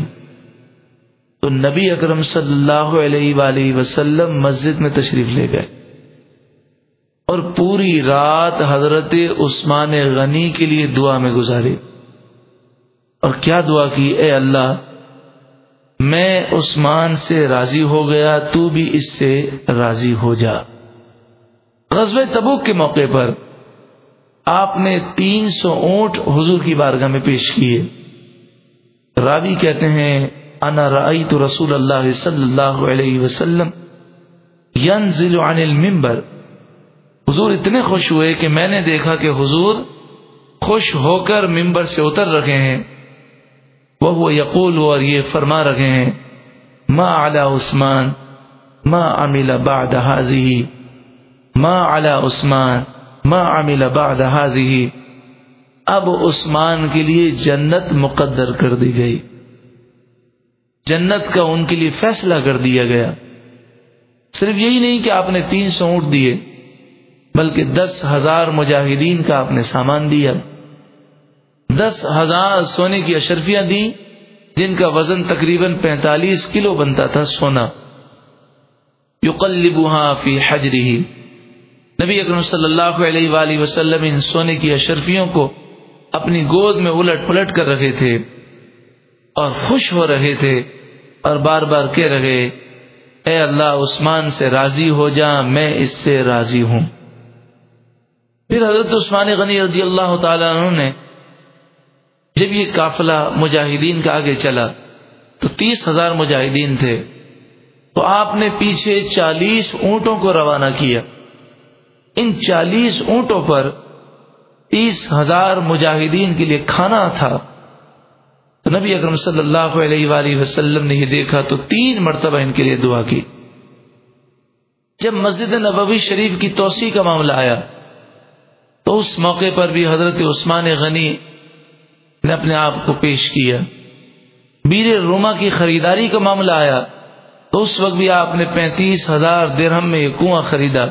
تو نبی اکرم صلی اللہ علیہ وآلہ وسلم مسجد میں تشریف لے گئے۔ اور پوری رات حضرت عثمان غنی کے لیے دعا میں گزاری۔ اور کیا دعا کی؟ اے اللہ، میں عثمان سے راضی ہو گیا، تو بھی اس سے راضی ہو جا۔ غزب تبوک کے موقع پر آپ نے تین سو اونٹ حضور کی بارگاہ میں پیش کیے۔ راوی کہتے ہیں، انا رائی تو رسول اللہ صلی اللہ علیہ وسلم ینزل عن المنبر۔ حضور اتنے خوش ہوئے کہ میں نے دیکھا کہ حضور خوش ہو کر ممبر سے اتر رکھے ہیں۔ وہ یقول اور یہ فرما رکھے ہیں، ما علی عثمان، ما عمل بعد هذه، ما علی عثمان، ما عمل بعد هذه، اب عثمان کے لیے جنت مقدر کر دی گئی۔ جنت کا ان کے لیے فیصلہ کر دیا گیا۔ صرف یہی نہیں کہ آپ نے تین سو اونٹ دیے، بلکہ دس ہزار مجاہدین کا آپ نے سامان دیا۔ دس ہزار سونے کی اشرفیاں دی جن کا وزن تقریباً پینتالیس کلو بنتا تھا سونا۔ یقلبها فی حجری نبی اکرم صلی اللہ علیہ وآلہ وسلم ان سونے کی اشرفیوں کو اپنی گود میں الٹ پلٹ کر رہے تھے اور خوش ہو رہے تھے اور بار بار کہہ رہے، اے اللہ عثمان سے راضی ہو جا، میں اس سے راضی ہوں۔ پھر حضرت عثمان غنی رضی اللہ تعالیٰ عنہ نے جب یہ قافلہ مجاہدین کا آگے چلا تو تیس ہزار مجاہدین تھے تو آپ نے پیچھے چالیس اونٹوں کو روانہ کیا۔ ان چالیس اونٹوں پر تیس ہزار مجاہدین کے لیے کھانا تھا۔ تو نبی اکرم صلی اللہ علیہ وآلہ وسلم نے یہ دیکھا تو تین مرتبہ ان کے لیے دعا کی۔ جب مسجد نبوی شریف کی توسیع کا معاملہ آیا تو اس موقع پر بھی حضرت عثمان غنی نے اپنے آپ کو پیش کیا۔ بیر روما کی خریداری کا معاملہ آیا تو اس وقت بھی آپ نے پینتیس ہزار درہم میں یہ کنواں خریدا۔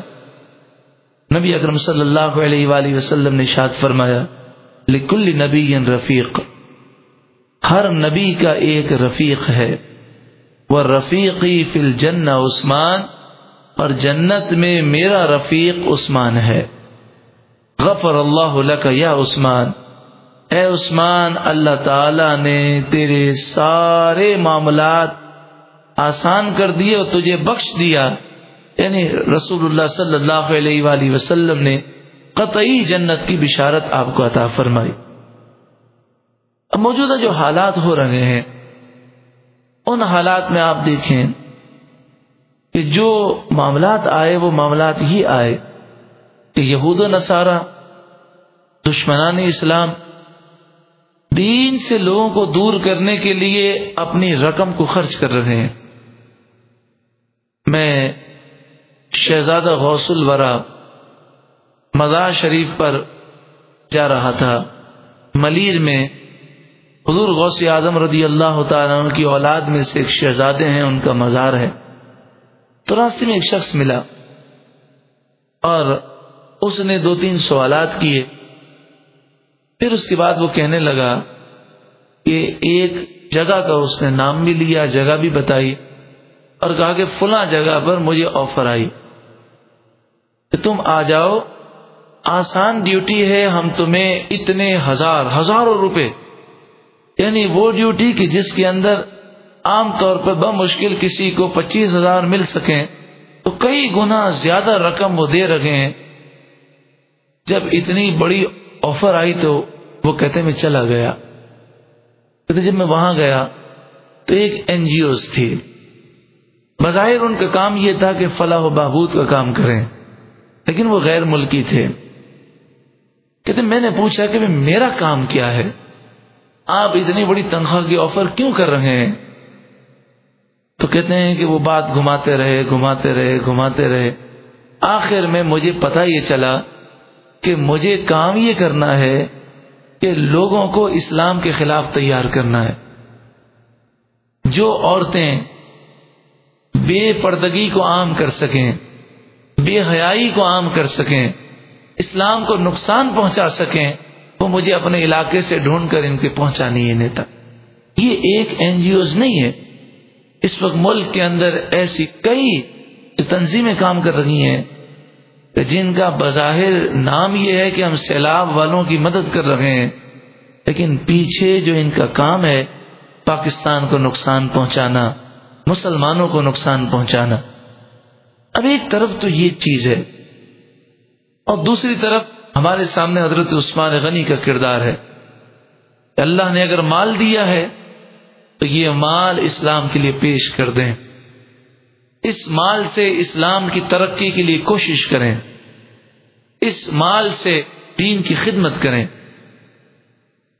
نبی اکرم صلی اللہ علیہ وآلہ وسلم نے شاد فرمایا، لکل نبی رفیق۔ ہر نبی کا ایک رفیق ہے۔ وہ رفیقی فل جن عثمان، اور جنت میں میرا رفیق عثمان ہے۔ غفر اللہ لک یا عثمان۔ اے عثمان، اللہ تعالی نے تیرے سارے معاملات آسان کر دیے اور تجھے بخش دیا۔ یعنی رسول اللہ صلی اللہ علیہ وآلہ وسلم نے قطعی جنت کی بشارت آپ کو عطا فرمائی۔ اب موجودہ جو حالات ہو رہے ہیں، ان حالات میں آپ دیکھیں کہ جو معاملات آئے، وہ معاملات ہی آئے۔ کہ یہود و نصارہ، دشمنان اسلام دین سے لوگوں کو دور کرنے کے لیے اپنی رقم کو خرچ کر رہے ہیں۔ میں شہزادہ غوث الورا مزار شریف پر جا رہا تھا۔ ملیر میں حضور غوث اعظم رضی اللہ تعالیٰ عنہ کی اولاد میں سے ایک شہزادے ہیں، ان کا مزار ہے۔ تو راستے میں ایک شخص ملا اور اس نے دو تین سوالات کیے۔ پھر اس کے بعد وہ کہنے لگا کہ ایک جگہ کا اس نے نام بھی لیا، جگہ بھی بتائی اور کہا کہ فلاں جگہ پر مجھے آفر آئی۔ کہ تم آ جاؤ، آسان ڈیوٹی ہے، ہم تمہیں اتنے ہزار، ہزاروں روپے۔ یعنی وہ ڈیوٹی کی جس کے اندر عام طور پر بمشکل کسی کو پچیس ہزار مل سکیں، تو کئی گنا زیادہ رقم وہ دے رکھے ہیں۔ جب اتنی بڑی آفر آئی تو وہ کہتے میں چلا گیا۔ کہتے جب میں وہاں گیا تو ایک این جی اوز تھی۔ بظاہر ان کا کام یہ تھا کہ فلاح و بہبود کا کام کریں، لیکن وہ غیر ملکی تھے۔ کہتے میں نے پوچھا کہ میرا کام کیا ہے؟ آپ اتنی بڑی تنخواہ کی آفر کیوں کر رہے ہیں؟ تو کہتے ہیں کہ وہ بات گھماتے رہے گھماتے رہے گھماتے رہے۔ آخر میں مجھے پتا یہ چلا کہ مجھے کام یہ کرنا ہے کہ لوگوں کو اسلام کے خلاف تیار کرنا ہے۔ جو عورتیں بے پردگی کو عام کر سکیں، بے حیائی کو عام کر سکیں، اسلام کو نقصان پہنچا سکیں، وہ مجھے اپنے علاقے سے ڈھونڈ کر ان کے پہنچانی ہے نیتا یہ ایک این جی اوز نہیں ہے۔ اس وقت ملک کے اندر ایسی کئی تنظیمیں کام کر رہی ہیں۔ جن کا بظاہر نام یہ ہے کہ ہم سیلاب والوں کی مدد کر رہے ہیں، لیکن پیچھے جو ان کا کام ہے، پاکستان کو نقصان پہنچانا، مسلمانوں کو نقصان پہنچانا۔ اب ایک طرف تو یہ چیز ہے، اور دوسری طرف ہمارے سامنے حضرت عثمان غنی کا کردار ہے۔ اللہ نے اگر مال دیا ہے، تو یہ مال اسلام کے لیے پیش کر دیں۔ اس مال سے اسلام کی ترقی کے لیے کوشش کریں۔ اس مال سے دین کی خدمت کریں۔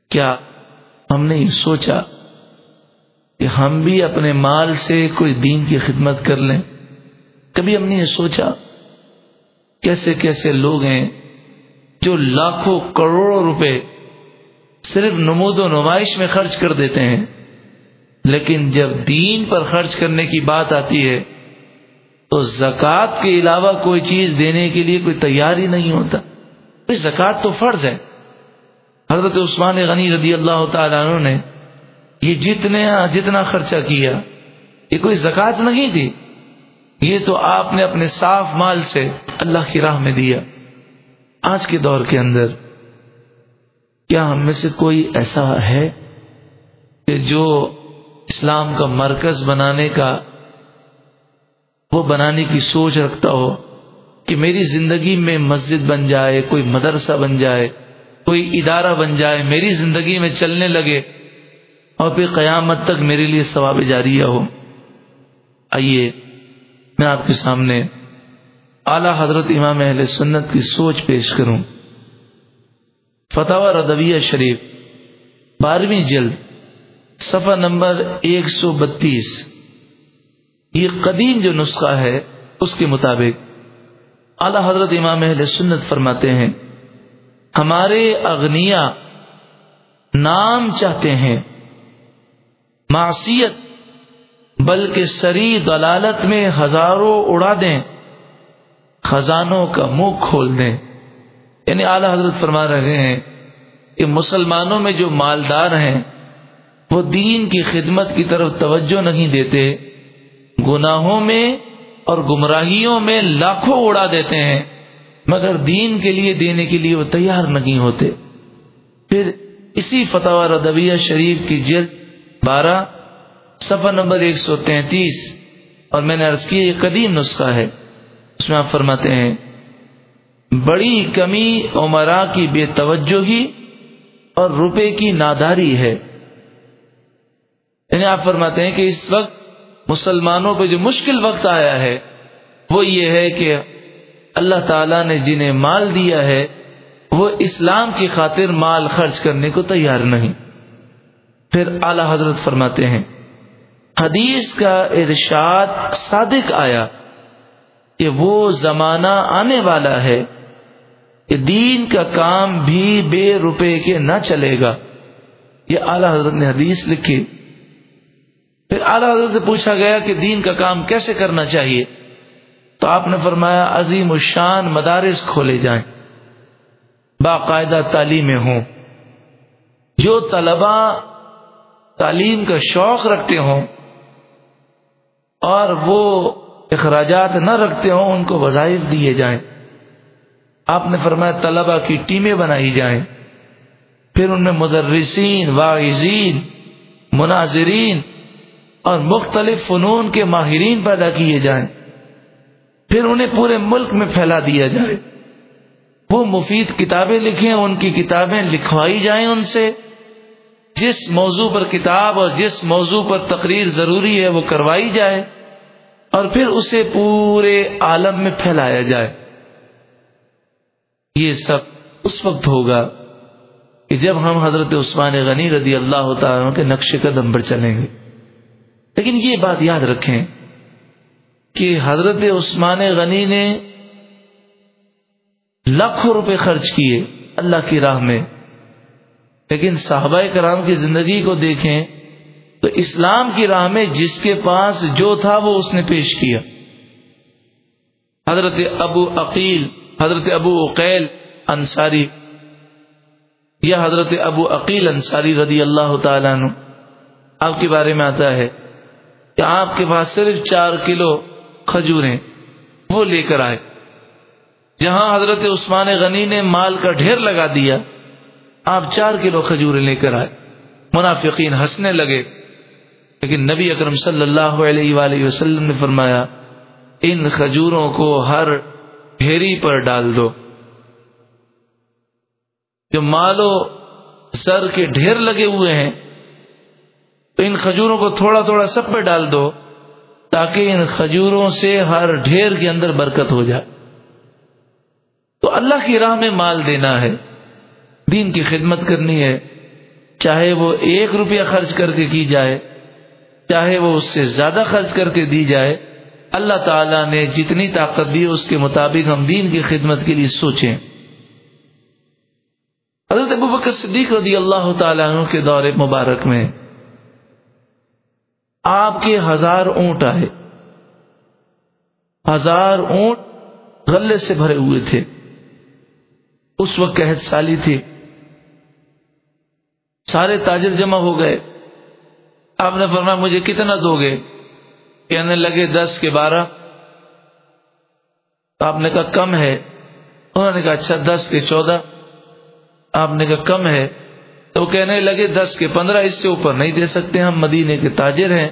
کیا ہم نے یہ سوچا کہ ہم بھی اپنے مال سے کوئی دین کی خدمت کر لیں؟ کبھی ہم نے یہ سوچا کیسے کیسے لوگ ہیں جو لاکھوں کروڑوں روپے صرف نمود و نمائش میں خرچ کر دیتے ہیں، لیکن جب دین پر خرچ کرنے کی بات آتی ہے تو زکوٰۃ کے علاوہ کوئی چیز دینے کے لیے کوئی تیار ہی نہیں ہوتا۔ زکوٰۃ تو فرض ہے۔ حضرت عثمان غنی رضی اللہ تعالیٰ عنہ نے یہ جتنے جتنا خرچہ کیا، یہ کوئی زکوٰۃ نہیں تھی۔ یہ تو آپ نے اپنے صاف مال سے اللہ کی راہ میں دیا۔ آج کے دور کے اندر کیا ہم میں سے کوئی ایسا ہے کہ جو اسلام کا مرکز بنانے کا وہ بنانے کی سوچ رکھتا ہو کہ میری زندگی میں مسجد بن جائے، کوئی مدرسہ بن جائے، کوئی ادارہ بن جائے، میری زندگی میں چلنے لگے اور پھر قیامت تک میرے لیے ثواب جاریہ ہو۔ آئیے، میں آپ کے سامنے اعلی حضرت امام اہل سنت کی سوچ پیش کروں۔ فتح ردویہ شریف، بارہویں جلد، صفحہ نمبر ایک سو بتیس۔ یہ قدیم جو نسخہ ہے، اس کے مطابق اعلی حضرت امام اہل سنت فرماتے ہیں، ہمارے اغنیا نام چاہتے ہیں، معصیت، بلکہ سری دلالت میں ہزاروں اڑا دیں، خزانوں کا منہ کھول دیں۔ یعنی اعلی حضرت فرما رہے ہیں کہ مسلمانوں میں جو مالدار ہیں، وہ دین کی خدمت کی طرف توجہ نہیں دیتے۔ گناہوں میں اور گمراہیوں میں لاکھوں اڑا دیتے ہیں، مگر دین کے لیے، دینے کے لیے وہ تیار نہیں ہوتے۔ پھر اسی فتح ردویہ شریف کی جلد بارہ، صفحہ نمبر ایک سو تینتیس، اور میں نے عرض کی یہ قدیم نسخہ ہے۔ اس میں آپ فرماتے ہیں، بڑی کمی عمرا کی بے توجہی اور روپے کی ناداری ہے۔ یعنی آپ فرماتے ہیں کہ اس وقت مسلمانوں پہ جو مشکل وقت آیا ہے، وہ یہ ہے کہ اللہ تعالی نے جنہیں مال دیا ہے، وہ اسلام کی خاطر مال خرچ کرنے کو تیار نہیں۔ پھر اعلی حضرت فرماتے ہیں، حدیث کا ارشاد صادق آیا کہ وہ زمانہ آنے والا ہے کہ دین کا کام بھی بے روپے کے نہ چلے گا۔ یہ اعلی حضرت نے حدیث لکھی۔ پھر اعلی حضرت سے پوچھا گیا کہ دین کا کام کیسے کرنا چاہیے؟ تو آپ نے فرمایا، عظیم الشان مدارس کھولے جائیں۔ باقاعدہ تعلیمیں ہوں۔ جو طلبا تعلیم کا شوق رکھتے ہوں اور وہ اخراجات نہ رکھتے ہوں، ان کو وظائف دیے جائیں۔ آپ نے فرمایا طلبا کی ٹیمیں بنائی جائیں۔ پھر ان میں مدرسین، واعظین، مناظرین اور مختلف فنون کے ماہرین پیدا کیے جائیں۔ پھر انہیں پورے ملک میں پھیلا دیا جائے۔ وہ مفید کتابیں لکھیں، ان کی کتابیں لکھوائی جائیں ان سے۔ جس موضوع پر کتاب اور جس موضوع پر تقریر ضروری ہے، وہ کروائی جائے۔ اور پھر اسے پورے عالم میں پھیلایا جائے۔ یہ سب اس وقت ہوگا کہ جب ہم حضرت عثمان غنی رضی اللہ تعالیٰ کے نقش قدم پر چلیں گے۔ لیکن یہ بات یاد رکھیں کہ حضرت عثمان غنی نے لاکھوں روپے خرچ کیے اللہ کی راہ میں۔ لیکن صحابہ کرام کی زندگی کو دیکھیں تو اسلام کی راہ میں جس کے پاس جو تھا وہ اس نے پیش کیا۔ حضرت ابو عقیل، حضرت ابو عقیل انصاری یا حضرت ابو عقیل انصاری رضی اللہ تعالیٰ عنہ۔ آپ کے بارے میں آتا ہے۔ کہ آپ کے پاس صرف چار کلو کھجوریں وہ لے کر آئے۔ جہاں حضرت عثمان غنی نے مال کا ڈھیر لگا دیا، آپ چار کلو کھجور لے کر آئے۔ منافقین ہنسنے لگے۔ لیکن نبی اکرم صلی اللہ علیہ وآلہ وسلم نے فرمایا، ان کھجوروں کو ہر ڈھیری پر ڈال دو۔ جو مالو سر کے ڈھیر لگے ہوئے ہیں تو ان کھجوروں کو تھوڑا تھوڑا سب پہ ڈال دو تاکہ ان کھجوروں سے ہر ڈھیر کے اندر برکت ہو جائے۔ تو اللہ کی راہ میں مال دینا ہے، دین کی خدمت کرنی ہے، چاہے وہ ایک روپیہ خرچ کر کے کی جائے، چاہے وہ اس سے زیادہ خرچ کر کے دی جائے، اللہ تعالیٰ نے جتنی طاقت دی، اس کے مطابق ہم دین کی خدمت کے لیے سوچیں۔ حضرت ابو بکر صدیق رضی اللہ تعالیٰ عنہ کے دور مبارک میں آپ کے ہزار اونٹ آئے۔ ہزار اونٹ غلے سے بھرے ہوئے تھے۔ اس وقت قحط سالی تھی۔ سارے تاجر جمع ہو گئے۔ آپ نے فرمایا، مجھے کتنا دو گے؟ کہنے لگے، دس کے بارہ۔ آپ نے کہا، کم ہے۔ انہوں نے کہا اچھا دس کے چودہ۔ آپ نے کہا، کم ہے۔ تو کہنے لگے، دس کے پندرہ اس سے اوپر نہیں دے سکتے، ہم مدینے کے تاجر ہیں۔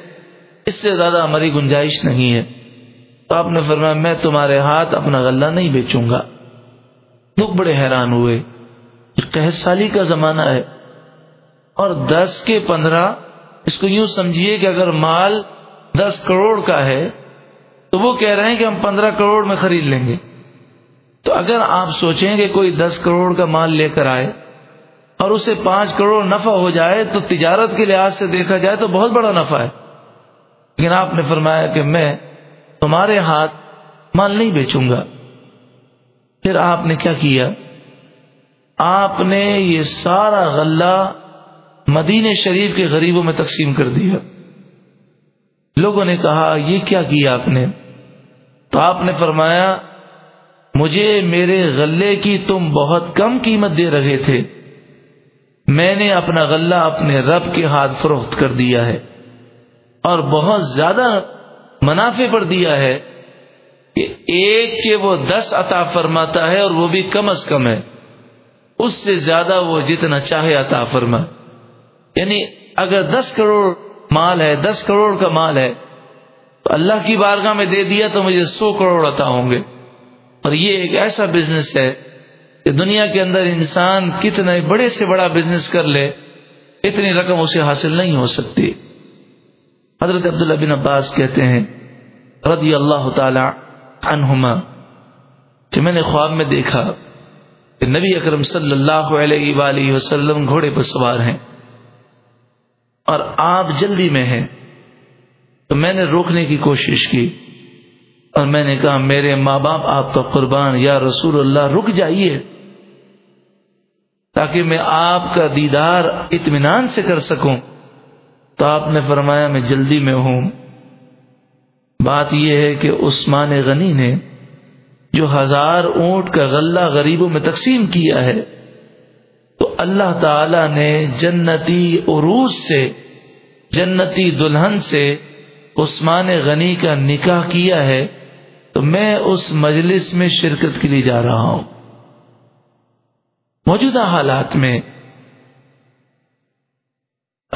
اس سے زیادہ ہماری گنجائش نہیں ہے۔ تو آپ نے فرمایا، میں تمہارے ہاتھ اپنا غلہ نہیں بیچوں گا۔ لوگ بڑے حیران ہوئے۔ کہ سالی کا زمانہ ہے۔ اور دس کے پندرہ، اس کو یوں سمجھیے کہ اگر مال دس کروڑ کا ہے، تو وہ کہہ رہے ہیں کہ ہم پندرہ کروڑ میں خرید لیں گے۔ تو اگر آپ سوچیں کہ کوئی دس کروڑ کا مال لے کر آئے اور اسے پانچ کروڑ نفع ہو جائے تو تجارت کے لحاظ سے دیکھا جائے تو بہت بڑا نفع ہے۔ لیکن آپ نے فرمایا کہ میں تمہارے ہاتھ مال نہیں بیچوں گا۔ پھر آپ نے کیا کیا؟ آپ نے یہ سارا غلہ مدین شریف کے غریبوں میں تقسیم کر دیا۔ لوگوں نے کہا، یہ کیا کیا آپ نے؟ تو آپ نے فرمایا، مجھے میرے غلے کی تم بہت کم قیمت دے رہے تھے۔ میں نے اپنا غلہ اپنے رب کے ہاتھ فروخت کر دیا ہے اور بہت زیادہ منافع پر دیا ہے کہ ایک کے وہ دس عطا فرماتا ہے اور وہ بھی کم از کم ہے۔ اس سے زیادہ وہ جتنا چاہے عطا فرما۔ یعنی اگر دس کروڑ مال ہے، دس کروڑ کا مال ہے، تو اللہ کی بارگاہ میں دے دیا تو مجھے سو کروڑ عطا ہوں گے۔ اور یہ ایک ایسا بزنس ہے کہ دنیا کے اندر انسان کتنا بڑے سے بڑا بزنس کر لے، اتنی رقم اسے حاصل نہیں ہو سکتی۔ حضرت عبداللہ بن عباس کہتے ہیں، رضی اللہ تعالی عنہما، کہ میں نے خواب میں دیکھا کہ نبی اکرم صلی اللہ علیہ وآلہ وسلم گھوڑے پر سوار ہیں اور آپ جلدی میں ہیں۔ تو میں نے روکنے کی کوشش کی اور میں نے کہا، میرے ماں باپ، آپ کا قربان، یا رسول اللہ، رک جائیے۔ تاکہ میں آپ کا دیدار اطمینان سے کر سکوں۔ تو آپ نے فرمایا، میں جلدی میں ہوں۔ بات یہ ہے کہ عثمان غنی نے جو ہزار اونٹ کا غلہ غریبوں میں تقسیم کیا ہے، تو اللہ تعالی نے جنتی عروج سے، جنتی دلہن سے عثمان غنی کا نکاح کیا ہے۔ تو میں اس مجلس میں شرکت کے لیے جا رہا ہوں۔ موجودہ حالات میں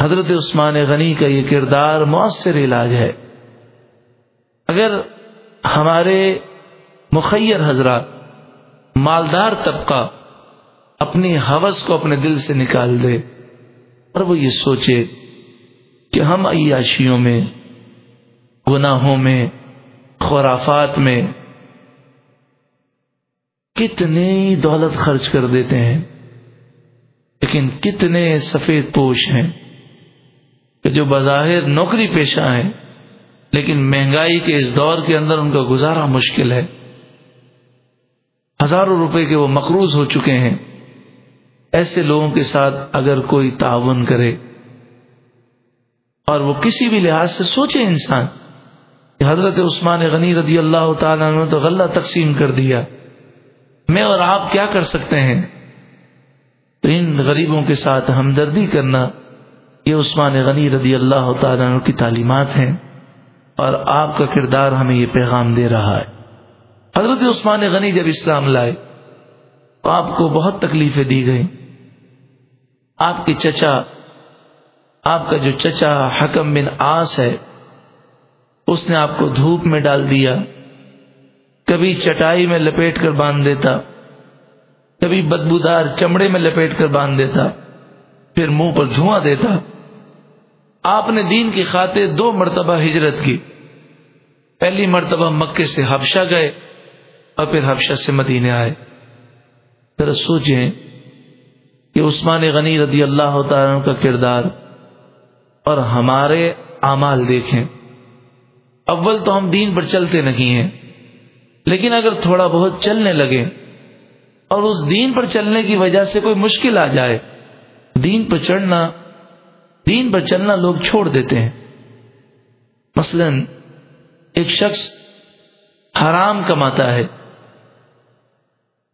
حضرت عثمان غنی کا یہ کردار مؤثر علاج ہے۔ اگر ہمارے مخیر حضرات مالدار طبقہ اپنی حوث کو اپنے دل سے نکال دے اور وہ یہ سوچے کہ ہم عیاشیوں میں، گناہوں میں، خرافات میں کتنی دولت خرچ کر دیتے ہیں، لیکن کتنے سفید پوش ہیں کہ جو بظاہر نوکری پیشہ ہیں، لیکن مہنگائی کے اس دور کے اندر ان کا گزارا مشکل ہے۔ ہزاروں روپے کے وہ مقروض ہو چکے ہیں۔ ایسے لوگوں کے ساتھ اگر کوئی تعاون کرے، اور وہ کسی بھی لحاظ سے سوچے انسان کہ حضرت عثمان غنی رضی اللہ تعالیٰ نے تو غلہ تقسیم کر دیا۔ میں اور آپ کیا کر سکتے ہیں؟ تو ان غریبوں کے ساتھ ہمدردی کرنا یہ عثمان غنی رضی اللہ تعالیٰ عنہ کی تعلیمات ہیں اور آپ کا کردار ہمیں یہ پیغام دے رہا ہے۔ حضرت عثمان غنی جب اسلام لائے تو آپ کو بہت تکلیفیں دی گئیں۔ آپ کے چچا، آپ کا جو چچا حکم بن آس ہے، اس نے آپ کو دھوپ میں ڈال دیا۔ کبھی چٹائی میں لپیٹ کر باندھ دیتا، کبھی بدبودار چمڑے میں لپیٹ کر باندھ دیتا، پھر منہ پر دھواں دیتا۔ آپ نے دین کی خاطر دو مرتبہ ہجرت کی۔ پہلی مرتبہ مکے سے حبشہ گئے اور پھر حبشہ سے مدینے آئے۔ ذرا سوچیں کہ عثمان غنی رضی اللہ تعالیٰ کا کردار اور ہمارے اعمال دیکھیں۔ اول تو ہم دین پر چلتے نہیں ہیں۔ لیکن اگر تھوڑا بہت چلنے لگے اور اس دین پر چلنے کی وجہ سے کوئی مشکل آ جائے، دین پر چڑھنا، دین پر چلنا لوگ چھوڑ دیتے ہیں۔ مثلا ایک شخص حرام کماتا ہے۔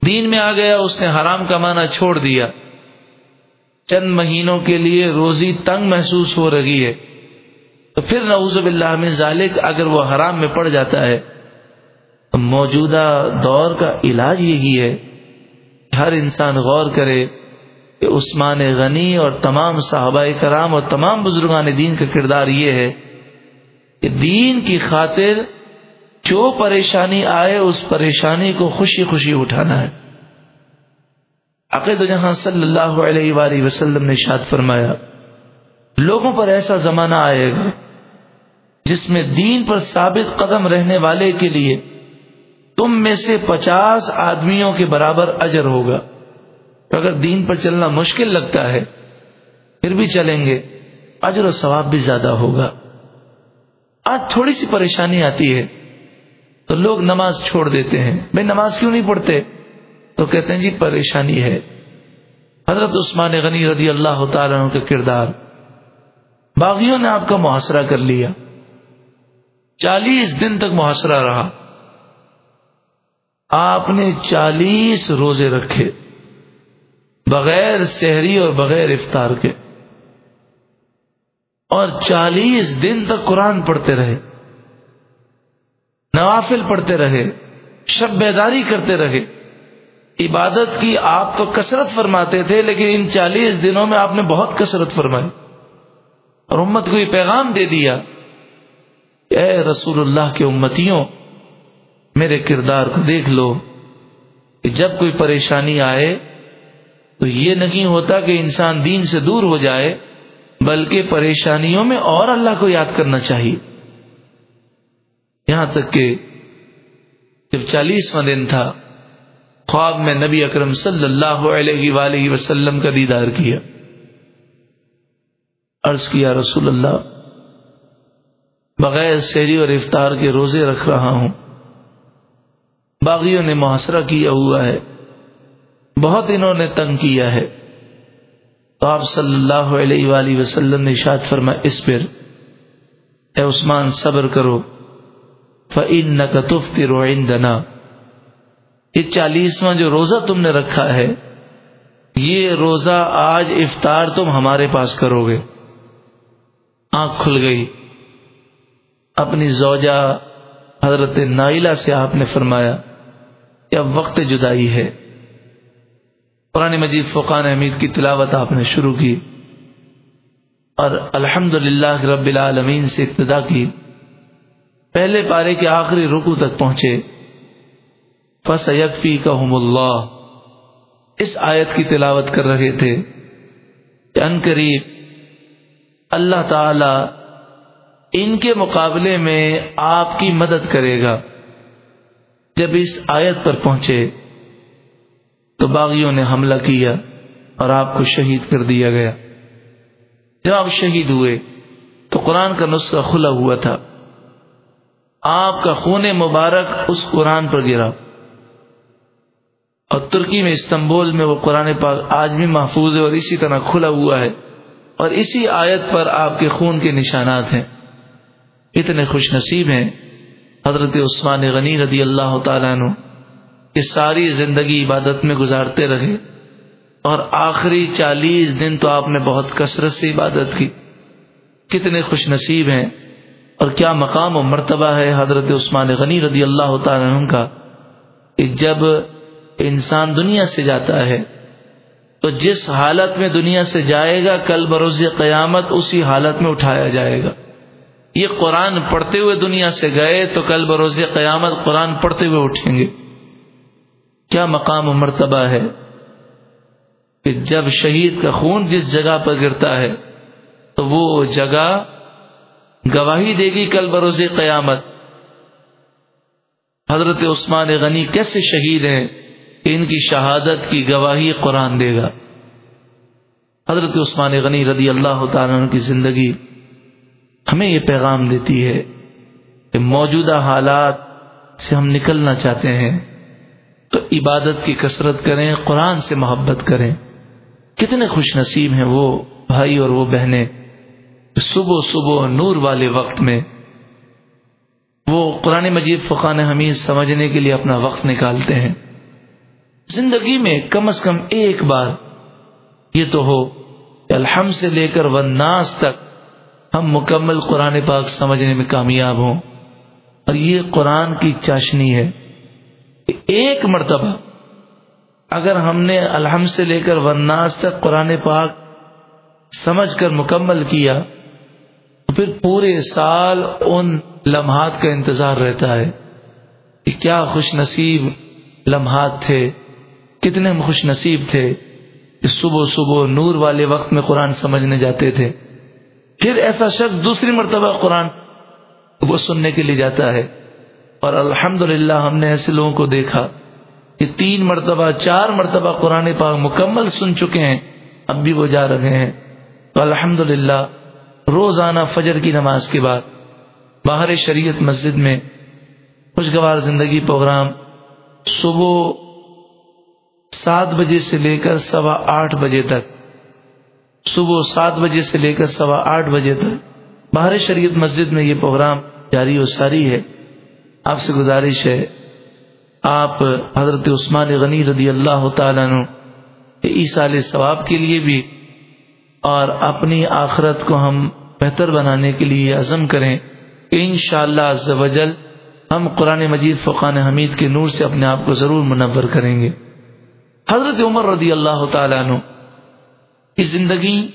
دین میں آ گیا، اس نے حرام کمانا چھوڑ دیا۔ چند مہینوں کے لیے روزی تنگ محسوس ہو رہی ہے۔ تو پھر نعوذ باللہ میں ذالک، اگر وہ حرام میں پڑ جاتا ہے موجودہ دور کا علاج یہی ہے ہر انسان غور کرے کہ عثمان غنی اور تمام صحابہ کرام اور تمام بزرگان دین کا کردار یہ ہے کہ دین کی خاطر جو پریشانی آئے، اس پریشانی کو خوشی خوشی اٹھانا ہے۔ عقید جہاں صلی اللہ علیہ وآلہ وسلم نے شاد فرمایا، لوگوں پر ایسا زمانہ آئے گا جس میں دین پر ثابت قدم رہنے والے کے لیے تم میں سے پچاس آدمیوں کے برابر اجر ہوگا۔ تو اگر دین پر چلنا مشکل لگتا ہے، پھر بھی چلیں گے، اجر و ثواب بھی زیادہ ہوگا۔ آج تھوڑی سی پریشانی آتی ہے، تو لوگ نماز چھوڑ دیتے ہیں۔ بھائی، نماز کیوں نہیں پڑھتے؟ تو کہتے ہیں جی پریشانی ہے۔ حضرت عثمان غنی رضی اللہ تعالیٰ کا کردار۔ باغیوں نے آپ کا محاصرہ کر لیا۔ چالیس دن تک محاصرہ رہا۔ آپ نے چالیس روزے رکھے بغیر شہری اور بغیر افطار کے اور چالیس دن تک قرآن پڑھتے رہے، نوافل پڑھتے رہے، شب بیداری کرتے رہے۔ عبادت کی آپ تو کثرت فرماتے تھے، لیکن ان چالیس دنوں میں آپ نے بہت کثرت فرمائی۔ اور امت کو یہ پیغام دے دیا، اے رسول اللہ کے امتیوں میرے کردار کو دیکھ لو کہ جب کوئی پریشانی آئے تو یہ نہیں ہوتا کہ انسان دین سے دور ہو جائے، بلکہ پریشانیوں میں اور اللہ کو یاد کرنا چاہیے۔ یہاں تک کہ جب چالیسواں دن تھا، خواب میں نبی اکرم صلی اللہ علیہ وآلہ وسلم کا دیدار کیا۔ عرض کیا، رسول اللہ، بغیر شہری اور افطار کے روزے رکھ رہا ہوں۔ باغیوں نے محاصرہ کیا ہوا ہے۔ بہت انہوں نے تنگ کیا ہے۔ تو آپ صلی اللہ علیہ وآلہ وسلم نے شاد فرما اس پر اے عثمان، صبر کرو۔ فعن نہ کتف عندنا۔ یہ چالیسواں جو روزہ تم نے رکھا ہے، یہ روزہ آج افطار تم ہمارے پاس کرو گے۔ آنکھ کھل گئی۔ اپنی زوجہ حضرت نائلہ سے آپ نے فرمایا کہ اب وقت جدائی ہے۔ قرآن مجید فقان حمید کی تلاوت آپ نے شروع کی اور الحمد للہ رب العالمین سے ابتدا کی۔ پہلے پارے کے آخری رکو تک پہنچے۔ فس یکفی کا اللہ اس آیت کی تلاوت کر رہے تھے۔ کہ ان قریب۔ اللہ تعالی ان کے مقابلے میں آپ کی مدد کرے گا۔ جب اس آیت پر پہنچے تو باغیوں نے حملہ کیا اور آپ کو شہید کر دیا گیا۔ جب آپ شہید ہوئے تو قرآن کا نسخہ کھلا ہوا تھا۔ آپ کا خون مبارک اس قرآن پر گرا۔ اور ترکی میں استنبول میں وہ قرآن پاک آج بھی محفوظ ہے اور اسی طرح کھلا ہوا ہے۔ اور اسی آیت پر آپ کے خون کے نشانات ہیں۔ اتنے خوش نصیب ہیں۔ حضرت عثمان غنی رضی اللہ تعالیٰ عنہ کہ ساری زندگی عبادت میں گزارتے رہے اور آخری چالیس دن تو آپ نے بہت کثرت سے عبادت کی۔ کتنے خوش نصیب ہیں۔ اور کیا مقام و مرتبہ ہے حضرت عثمان غنی رضی اللہ تعالیٰ عنہ کا کہ جب انسان دنیا سے جاتا ہے تو جس حالت میں دنیا سے جائے گا کل بروز قیامت اسی حالت میں اٹھایا جائے گا۔ یہ قرآن پڑھتے ہوئے دنیا سے گئے تو کل بروز قیامت قرآن پڑھتے ہوئے اٹھیں گے۔ کیا مقام و مرتبہ ہے کہ جب شہید کا خون جس جگہ پر گرتا ہے تو وہ جگہ گواہی دے گی کل بروز قیامت۔ حضرت عثمان غنی کیسے شہید ہیں کہ ان کی شہادت کی گواہی قرآن دے گا۔ حضرت عثمان غنی رضی اللہ تعالیٰ عنہ کی زندگی ہمیں یہ پیغام دیتی ہے کہ موجودہ حالات سے ہم نکلنا چاہتے ہیں۔ تو عبادت کی کثرت کریں، قرآن سے محبت کریں۔ کتنے خوش نصیب ہیں وہ بھائی اور وہ بہنیں۔ صبح صبح نور والے وقت میں وہ قرآن مجید فقان حمید سمجھنے کے لیے اپنا وقت نکالتے ہیں۔ زندگی میں کم از کم ایک بار یہ تو ہو الحم سے لے کر وناس تک ہم مکمل قرآن پاک سمجھنے میں کامیاب ہوں۔ اور یہ قرآن کی چاشنی ہے کہ ایک مرتبہ اگر ہم نے الحم سے لے کر وناس تک قرآن پاک سمجھ کر مکمل کیا تو پھر پورے سال ان لمحات کا انتظار رہتا ہے کہ کیا خوش نصیب لمحات تھے، کتنے خوش نصیب تھے کہ صبح صبح نور والے وقت میں قرآن سمجھنے جاتے تھے۔ پھر ایسا شخص دوسری مرتبہ قرآن وہ سننے کے لیے جاتا ہے اور الحمد ہم نے ایسے لوگوں کو دیکھا کہ تین مرتبہ، چار مرتبہ قرآن پاک مکمل سن چکے ہیں، اب بھی وہ جا رہے ہیں۔ تو الحمد روزانہ فجر کی نماز کے بعد باہر شریعت مسجد میں خوشگوار زندگی پروگرام صبح سات بجے سے لے کر سوا آٹھ بجے تک صبح سات بجے سے لے کر سوا آٹھ بجے تک باہر شریعت مسجد میں یہ پروگرام جاری و ساری ہے۔ آپ سے گزارش ہے، آپ حضرت عثمان غنی رضی اللہ تعالیٰ عیسیٰ ثواب کے لیے بھی اور اپنی آخرت کو ہم بہتر بنانے کے لیے عزم کریں کہ ان شاء اللہ ہم قرآن مجید فقان حمید کے نور سے اپنے آپ کو ضرور منور کریں گے۔ حضرت عمر رضی اللہ تعالیٰ عنہ کی زندگی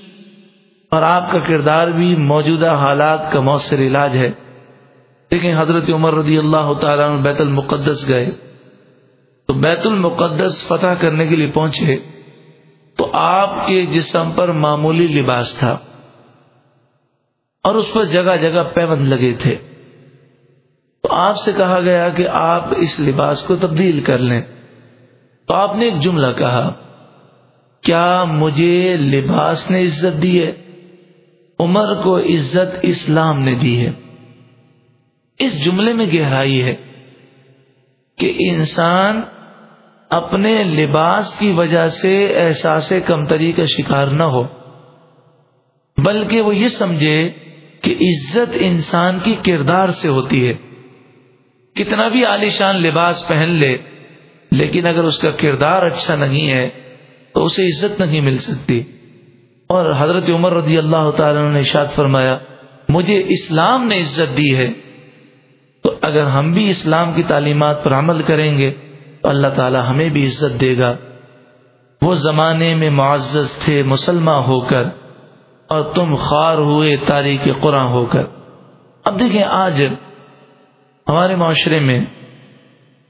اور آپ کا کردار بھی موجودہ حالات کا مؤثر علاج ہے۔ لیکن حضرت عمر رضی اللہ تعالیٰ عنہ بیت المقدس گئے۔ تو بیت المقدس فتح کرنے کے لیے پہنچے تو آپ کے جسم پر معمولی لباس تھا اور اس پر جگہ جگہ پیون لگے تھے۔ تو آپ سے کہا گیا کہ آپ اس لباس کو تبدیل کر لیں۔ تو آپ نے ایک جملہ کہا کیا مجھے لباس نے عزت دی ہے؟ عمر کو عزت اسلام نے دی ہے۔ اس جملے میں گہرائی ہے کہ انسان اپنے لباس کی وجہ سے احساس کمتری کا شکار نہ ہو، بلکہ وہ یہ سمجھے کہ عزت انسان کی کردار سے ہوتی ہے۔ کتنا بھی عالیشان لباس پہن لے، لیکن اگر اس کا کردار اچھا نہیں ہے تو اسے عزت نہیں مل سکتی۔ اور حضرت عمر رضی اللہ تعالی نے اشاد فرمایا، مجھے اسلام نے عزت دی ہے۔ تو اگر ہم بھی اسلام کی تعلیمات پر عمل کریں گے، تو اللہ تعالی ہمیں بھی عزت دے گا۔ وہ زمانے میں معزز تھے مسلمان ہو کر، اور تم خوار ہوئے، تاریخ قرآن ہو کر۔ اب دیکھیں آج ہمارے معاشرے میں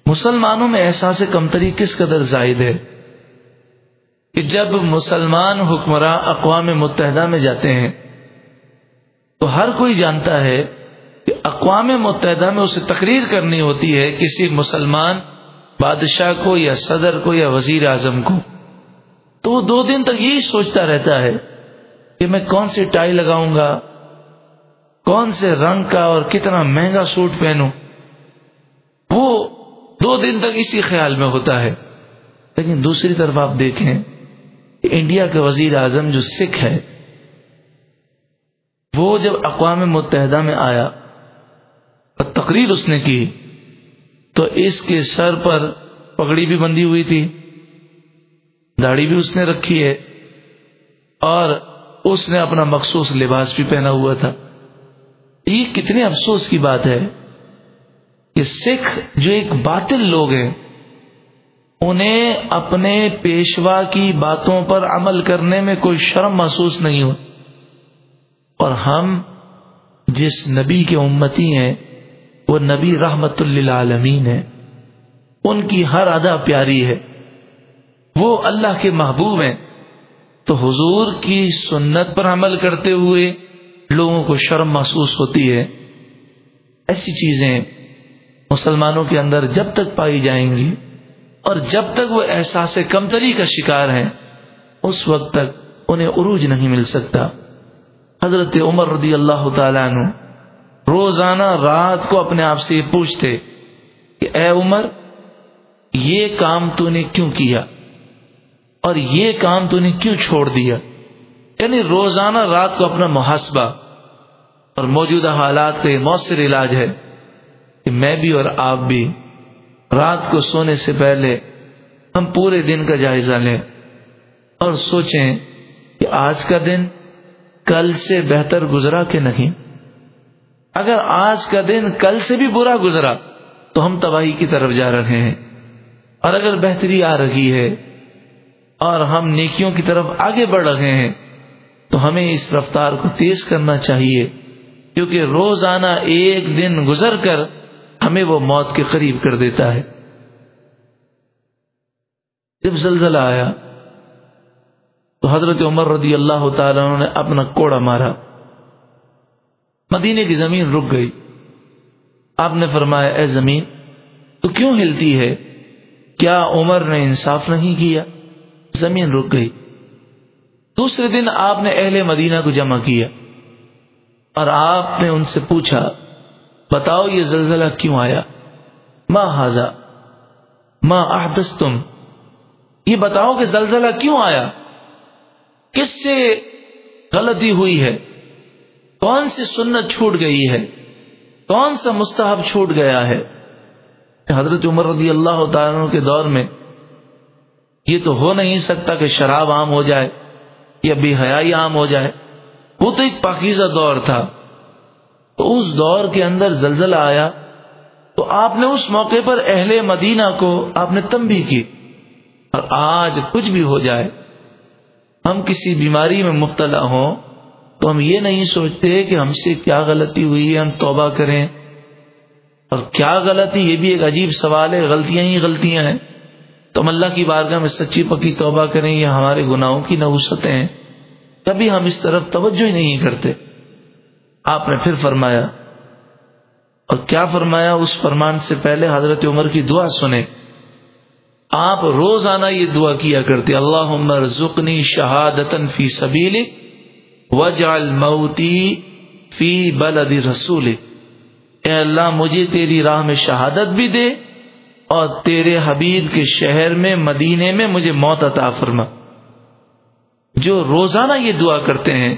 مسلمانوں میں احساس کمتری کس قدر زائد ہے؟ کہ جب مسلمان حکمراں اقوام متحدہ میں جاتے ہیں، تو ہر کوئی جانتا ہے کہ اقوام متحدہ میں اسے تقریر کرنی ہوتی ہے کسی مسلمان بادشاہ کو یا صدر کو یا وزیر اعظم کو۔ تو وہ دو دن تک یہی سوچتا رہتا ہے کہ میں کون سی ٹائی لگاؤں گا، کون سے رنگ کا اور کتنا مہنگا سوٹ پہنوں۔ وہ دو دن تک اسی خیال میں ہوتا ہے۔ لیکن دوسری طرف آپ دیکھیں انڈیا کا وزیر اعظم جو سکھ ہے، وہ جب اقوام متحدہ میں آیا اور تقریر اس نے کی، تو اس کے سر پر پگڑی بھی بندھی ہوئی تھی، داڑھی بھی اس نے رکھی ہے، اور اس نے اپنا مخصوص لباس بھی پہنا ہوا تھا۔ یہ کتنے افسوس کی بات ہے کہ سکھ جو ایک باطل لوگ ہیں انہیں اپنے پیشوا کی باتوں پر عمل کرنے میں کوئی شرم محسوس نہیں ہو اور ہم جس نبی کے امتی ہیں، وہ نبی رحمت للعالمین ہے ان کی ہر ادا پیاری ہے۔ وہ اللہ کے محبوب ہیں۔ تو حضور کی سنت پر عمل کرتے ہوئے لوگوں کو شرم محسوس ہوتی ہے۔ ایسی چیزیں مسلمانوں کے اندر جب تک پائی جائیں گی اور جب تک وہ احساس کمتری کا شکار ہیں، اس وقت تک انہیں عروج نہیں مل سکتا۔ حضرت عمر رضی اللہ تعالیٰ عنہ روزانہ رات کو اپنے آپ سے یہ پوچھتے کہ، اے عمر، یہ کام تو نے کیوں کیا؟ اور یہ کام تو نے کیوں چھوڑ دیا؟ یعنی روزانہ رات کو اپنا محاسبہ اور موجودہ حالات کا یہ مؤثر علاج ہے کہ میں بھی اور آپ بھی رات کو سونے سے پہلے ہم پورے دن کا جائزہ لیں اور سوچیں کہ آج کا دن کل سے بہتر گزرا کہ نہیں۔ اگر آج کا دن کل سے بھی برا گزرا تو ہم تباہی کی طرف جا رہے ہیں۔ اور اگر بہتری آ رہی ہے اور ہم نیکیوں کی طرف آگے بڑھ رہے ہیں تو ہمیں اس رفتار کو تیز کرنا چاہیے، کیونکہ روزانہ ایک دن گزر کر ہمیں وہ موت کے قریب کر دیتا ہے۔ جب زلزلہ آیا، تو حضرت عمر رضی اللہ تعالی نے اپنا کوڑا مارا۔ مدینے کی زمین رک گئی۔ آپ نے فرمایا، اے زمین، تو کیوں ہلتی ہے؟ کیا عمر نے انصاف نہیں کیا؟ زمین رک گئی۔ دوسرے دن آپ نے اہل مدینہ کو جمع کیا اور آپ نے ان سے پوچھا بتاؤ یہ زلزلہ کیوں آیا؟ ماں حاضا ماں احدث تم یہ بتاؤ کہ زلزلہ کیوں آیا؟ کس سے غلطی ہوئی ہے؟ کون سی سنت چھوٹ گئی ہے؟ کون سا مستحب چھوٹ گیا ہے؟ حضرت عمر رضی اللہ تعالیٰ کے دور میں یہ تو ہو نہیں سکتا کہ شراب عام ہو جائے یا بے حیائی عام ہو جائے۔ وہ تو ایک پاکیزہ دور تھا۔ تو اس دور کے اندر زلزلہ آیا تو آپ نے اس موقع پر اہل مدینہ کو آپ نے تمبی کی اور آج کچھ بھی ہو جائے، ہم کسی بیماری میں مبتلا ہوں تو ہم یہ نہیں سوچتے کہ ہم سے کیا غلطی ہوئی ہے، ہم توبہ کریں۔ اور کیا غلطی؟ یہ بھی ایک عجیب سوال ہے، غلطیاں ہی غلطیاں ہیں۔ تو ہم اللہ کی بارگاہ میں سچی پکی توبہ کریں یا ہمارے گناہوں کی نوسطیں ہیں۔ کبھی ہم اس طرف توجہ ہی نہیں کرتے۔ آپ نے پھر فرمایا اور کیا فرمایا اس فرمان سے پہلے حضرت عمر کی دعا سنیں آپ روزانہ یہ دعا کیا کرتے اللہ عمر زکنی شہادتن فی سبیل وجعل موتی فی بلد رسول اے اللہ مجھے تیری راہ میں شہادت بھی دے اور تیرے حبیب کے شہر میں مدینے میں مجھے موت عطا فرما جو روزانہ یہ دعا کرتے ہیں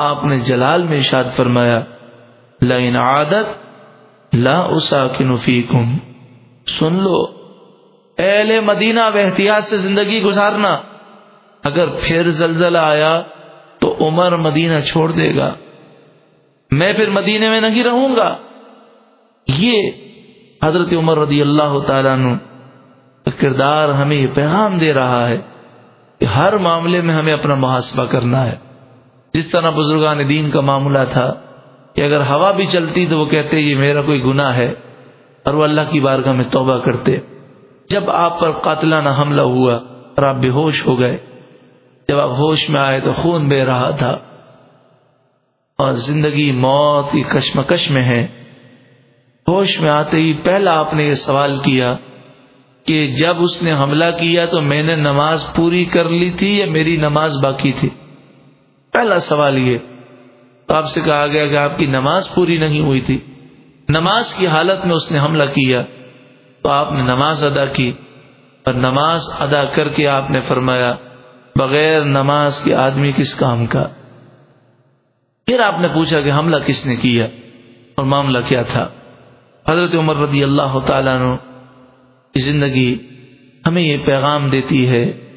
آپ نے جلال میں اشاد فرمایا لائن عادت لا اسا کی سن لو، اہل مدینہ و احتیاط سے زندگی گزارنا۔ اگر پھر زلزلہ آیا تو عمر مدینہ چھوڑ دے گا۔ میں پھر مدینے میں نہیں رہوں گا۔ یہ حضرت عمر رضی اللہ تعالیٰ کردار ہمیں یہ پیغام دے رہا ہے کہ ہر معاملے میں ہمیں اپنا محاسبہ کرنا ہے۔ جس طرح بزرگان دین کا معاملہ تھا کہ اگر ہوا بھی چلتی تو وہ کہتے یہ میرا کوئی گناہ ہے اور وہ اللہ کی بارگاہ میں توبہ کرتے۔ جب آپ پر قاتلانہ حملہ ہوا اور آپ بے ہوش ہو گئے، جب آپ ہوش میں آئے تو خون بہ رہا تھا۔ اور زندگی موت کی کشمکش میں ہے۔ ہوش میں آتے ہی پہلا آپ نے یہ سوال کیا کہ جب اس نے حملہ کیا تو میں نے نماز پوری کر لی تھی یا میری نماز باقی تھی؟ پہلا سوال یہ، تو آپ سے کہا گیا کہ آپ کی نماز پوری نہیں ہوئی تھی۔ نماز کی حالت میں اس نے حملہ کیا، تو آپ نے نماز ادا کی۔ اور نماز ادا کر کے آپ نے فرمایا، بغیر نماز کے آدمی کس کام کا؟ پھر آپ نے پوچھا کہ حملہ کس نے کیا اور معاملہ کیا تھا۔ حضرت عمر رضی اللہ تعالیٰ کی زندگی ہمیں یہ پیغام دیتی ہے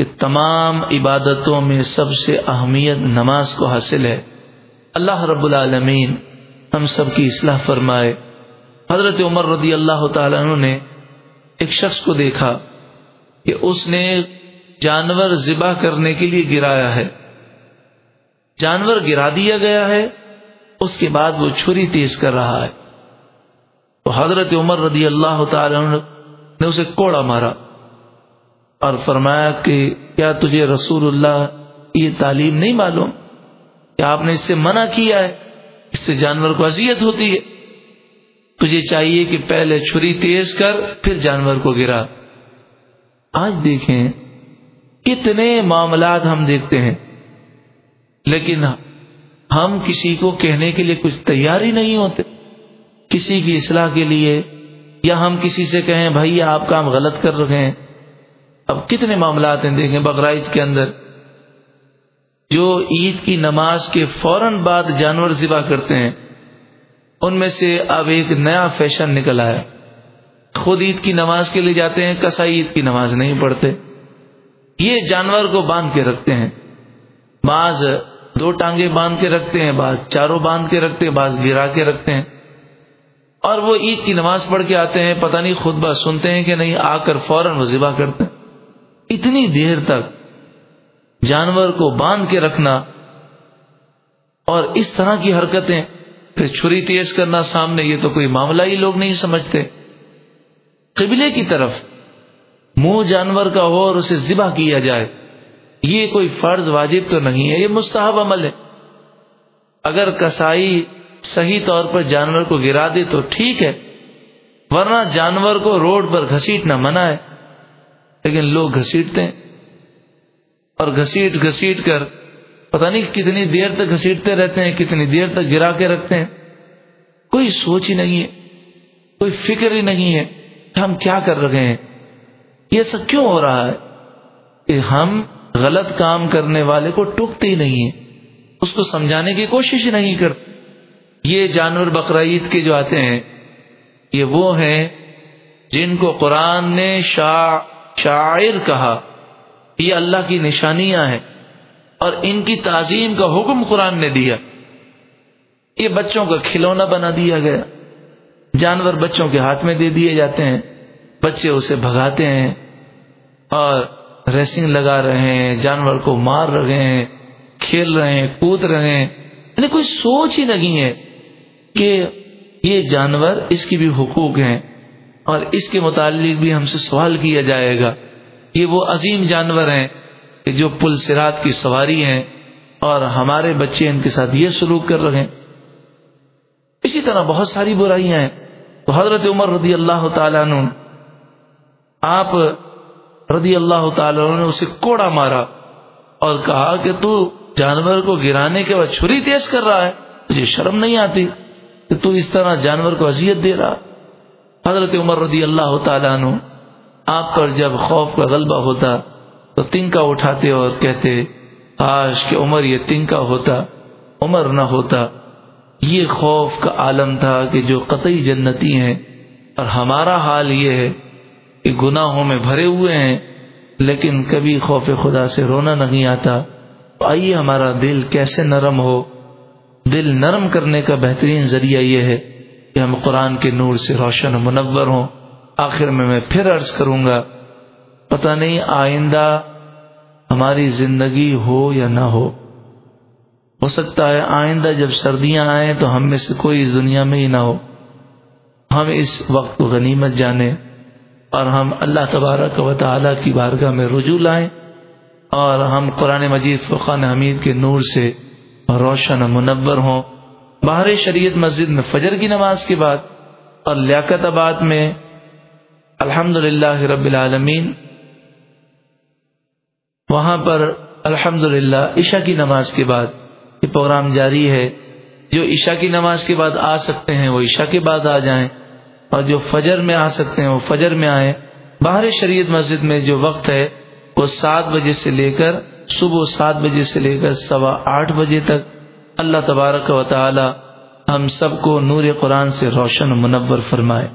کہ تمام عبادتوں میں سب سے اہمیت نماز کو حاصل ہے۔ اللہ رب العالمین ہم سب کی اصلاح فرمائے۔ حضرت عمر رضی اللہ تعالیٰ عنہ نے ایک شخص کو دیکھا کہ اس نے جانور ذبح کرنے کے لیے گرایا ہے۔ جانور گرا دیا گیا ہے، اس کے بعد وہ چھری تیز کر رہا ہے۔ تو حضرت عمر رضی اللہ تعالی نے اسے کوڑا مارا۔ اور فرمایا کہ کیا تجھے رسول اللہ یہ تعلیم نہیں معلوم؟ کہ آپ نے اس سے منع کیا ہے؟ اس سے جانور کو اذیت ہوتی ہے۔ تجھے چاہیے کہ پہلے چھری تیز کر، پھر جانور کو گرا۔ آج دیکھیں کتنے معاملات ہم دیکھتے ہیں۔ لیکن ہم کسی کو کہنے کے لیے کچھ تیار ہی نہیں ہوتے۔ کسی کی اصلاح کے لیے یا ہم کسی سے کہیں، بھائی، آپ کام غلط کر رہے ہیں۔ اب کتنے معاملات ہیں دیکھیں بقرعید کے اندر، جو عید کی نماز کے فوراً بعد جانور ذبح کرتے ہیں، ان میں سے اب ایک نیا فیشن نکل آیا۔ خود عید کی نماز کے لیے جاتے ہیں، کسائی عید کی نماز نہیں پڑھتے۔ یہ جانور کو باندھ کے رکھتے ہیں۔ بعض دو ٹانگے باندھ کے رکھتے ہیں، بعض چاروں باندھ کے رکھتے ہیں، بعض گرا کے رکھتے ہیں۔ اور وہ عید کی نماز پڑھ کے آتے ہیں، پتہ نہیں خود سنتے ہیں کہ نہیں، آ کر فوراً وہ ذبح کرتے ہیں۔ اتنی دیر تک جانور کو باندھ کے رکھنا اور اس طرح کی حرکتیں پھر چھری تیز کرنا سامنے، یہ تو کوئی معاملہ ہی لوگ نہیں سمجھتے۔ قبلے کی طرف منہ جانور کا ہو اور اسے ذبح کیا جائے، یہ کوئی فرض واجب تو نہیں ہے، یہ مستحب عمل ہے۔ اگر کسائی صحیح طور پر جانور کو گرا دے تو ٹھیک ہے، ورنہ جانور کو روڈ پر گھسیٹنا منع ہے۔ لیکن لوگ گھسیٹتے ہیں اور گھسیٹ گھسیٹ کر پتہ نہیں کتنی دیر تک گھسیٹتے رہتے ہیں، کتنی دیر تک گرا کے رکھتے ہیں۔ کوئی سوچ ہی نہیں ہے، کوئی فکر ہی نہیں ہے کہ ہم کیا کر رہے ہیں۔ یہ سب کیوں ہو رہا ہے؟ کہ ہم غلط کام کرنے والے کو ٹکتے ہی نہیں ہیں، اس کو سمجھانے کی کوشش نہیں کرتے۔ یہ جانور بقرعید کے جو آتے ہیں، یہ وہ ہیں جن کو قرآن نے شاع شاعر کہا، یہ اللہ کی نشانیاں ہیں اور ان کی تعظیم کا حکم قرآن نے دیا۔ یہ بچوں کا کھلونا بنا دیا گیا۔ جانور بچوں کے ہاتھ میں دے دیے جاتے ہیں۔ بچے اسے بھگاتے ہیں اور ریسنگ لگا رہے ہیں، جانور کو مار رہے ہیں، کھیل رہے ہیں، کود رہے ہیں۔ یعنی کوئی سوچ ہی نہیں ہے کہ یہ جانور اس کی بھی حقوق ہیں۔ اور اس کے متعلق بھی ہم سے سوال کیا جائے گا۔ یہ وہ عظیم جانور ہیں کہ جو پل سرات کی سواری ہیں اور ہمارے بچے ان کے ساتھ یہ سلوک کر رہے ہیں۔ اسی طرح بہت ساری برائیاں ہیں۔ تو حضرت عمر رضی اللہ تعالیٰ عنہ، آپ رضی اللہ تعالیٰ عنہ نے اسے کوڑا مارا اور کہا کہ تو جانور کو گرانے کے بعد چھری تیز کر رہا ہے تجھے شرم نہیں آتی کہ تو اس طرح جانور کو اذیت دے رہا۔ حضرت عمر رضی اللہ تعالیٰ عنہ، آپ پر جب خوف کا غلبہ ہوتا، تو تنکا اٹھاتے اور کہتے کاش کہ عمر یہ تنکا ہوتا، عمر نہ ہوتا، یہ خوف کا عالم تھا کہ جو قطعی جنتی ہیں۔ اور ہمارا حال یہ ہے کہ گناہوں میں بھرے ہوئے ہیں، لیکن کبھی خوف خدا سے رونا نہیں آتا۔ تو آئیے ہمارا دل کیسے نرم ہو۔ دل نرم کرنے کا بہترین ذریعہ یہ ہے کہ ہم قرآن کے نور سے روشن و منور ہوں۔ آخر میں میں پھر عرض کروں گا، پتہ نہیں آئندہ ہماری زندگی ہو یا نہ ہو۔ ہو سکتا ہے آئندہ جب سردیاں آئیں تو ہم میں سے کوئی اس دنیا میں ہی نہ ہو۔ ہم اس وقت کو غنیمت جانیں اور ہم اللہ تبارک و تعالیٰ کی بارگاہ میں رجوع لائیں اور ہم قرآن مجید فقان حمید کے نور سے روشن منور ہوں۔ باہر شریعت مسجد میں فجر کی نماز کے بعد اور لیاقت آباد میں الحمد للہ رب العالمین، وہاں پر الحمد للہ عشاء کی نماز کے بعد یہ پروگرام جاری ہے۔ جو عشاء کی نماز کے بعد آ سکتے ہیں، وہ عشاء کے بعد آ جائیں۔ اور جو فجر میں آ سکتے ہیں، وہ فجر میں آئیں۔ باہر شریعت مسجد میں جو وقت ہے، وہ سات بجے سے لے کر صبح سات بجے سے لے کر سوا آٹھ بجے تک اللہ تبارک و تعالی ہم سب کو نور قرآن سے روشن منور فرمائے۔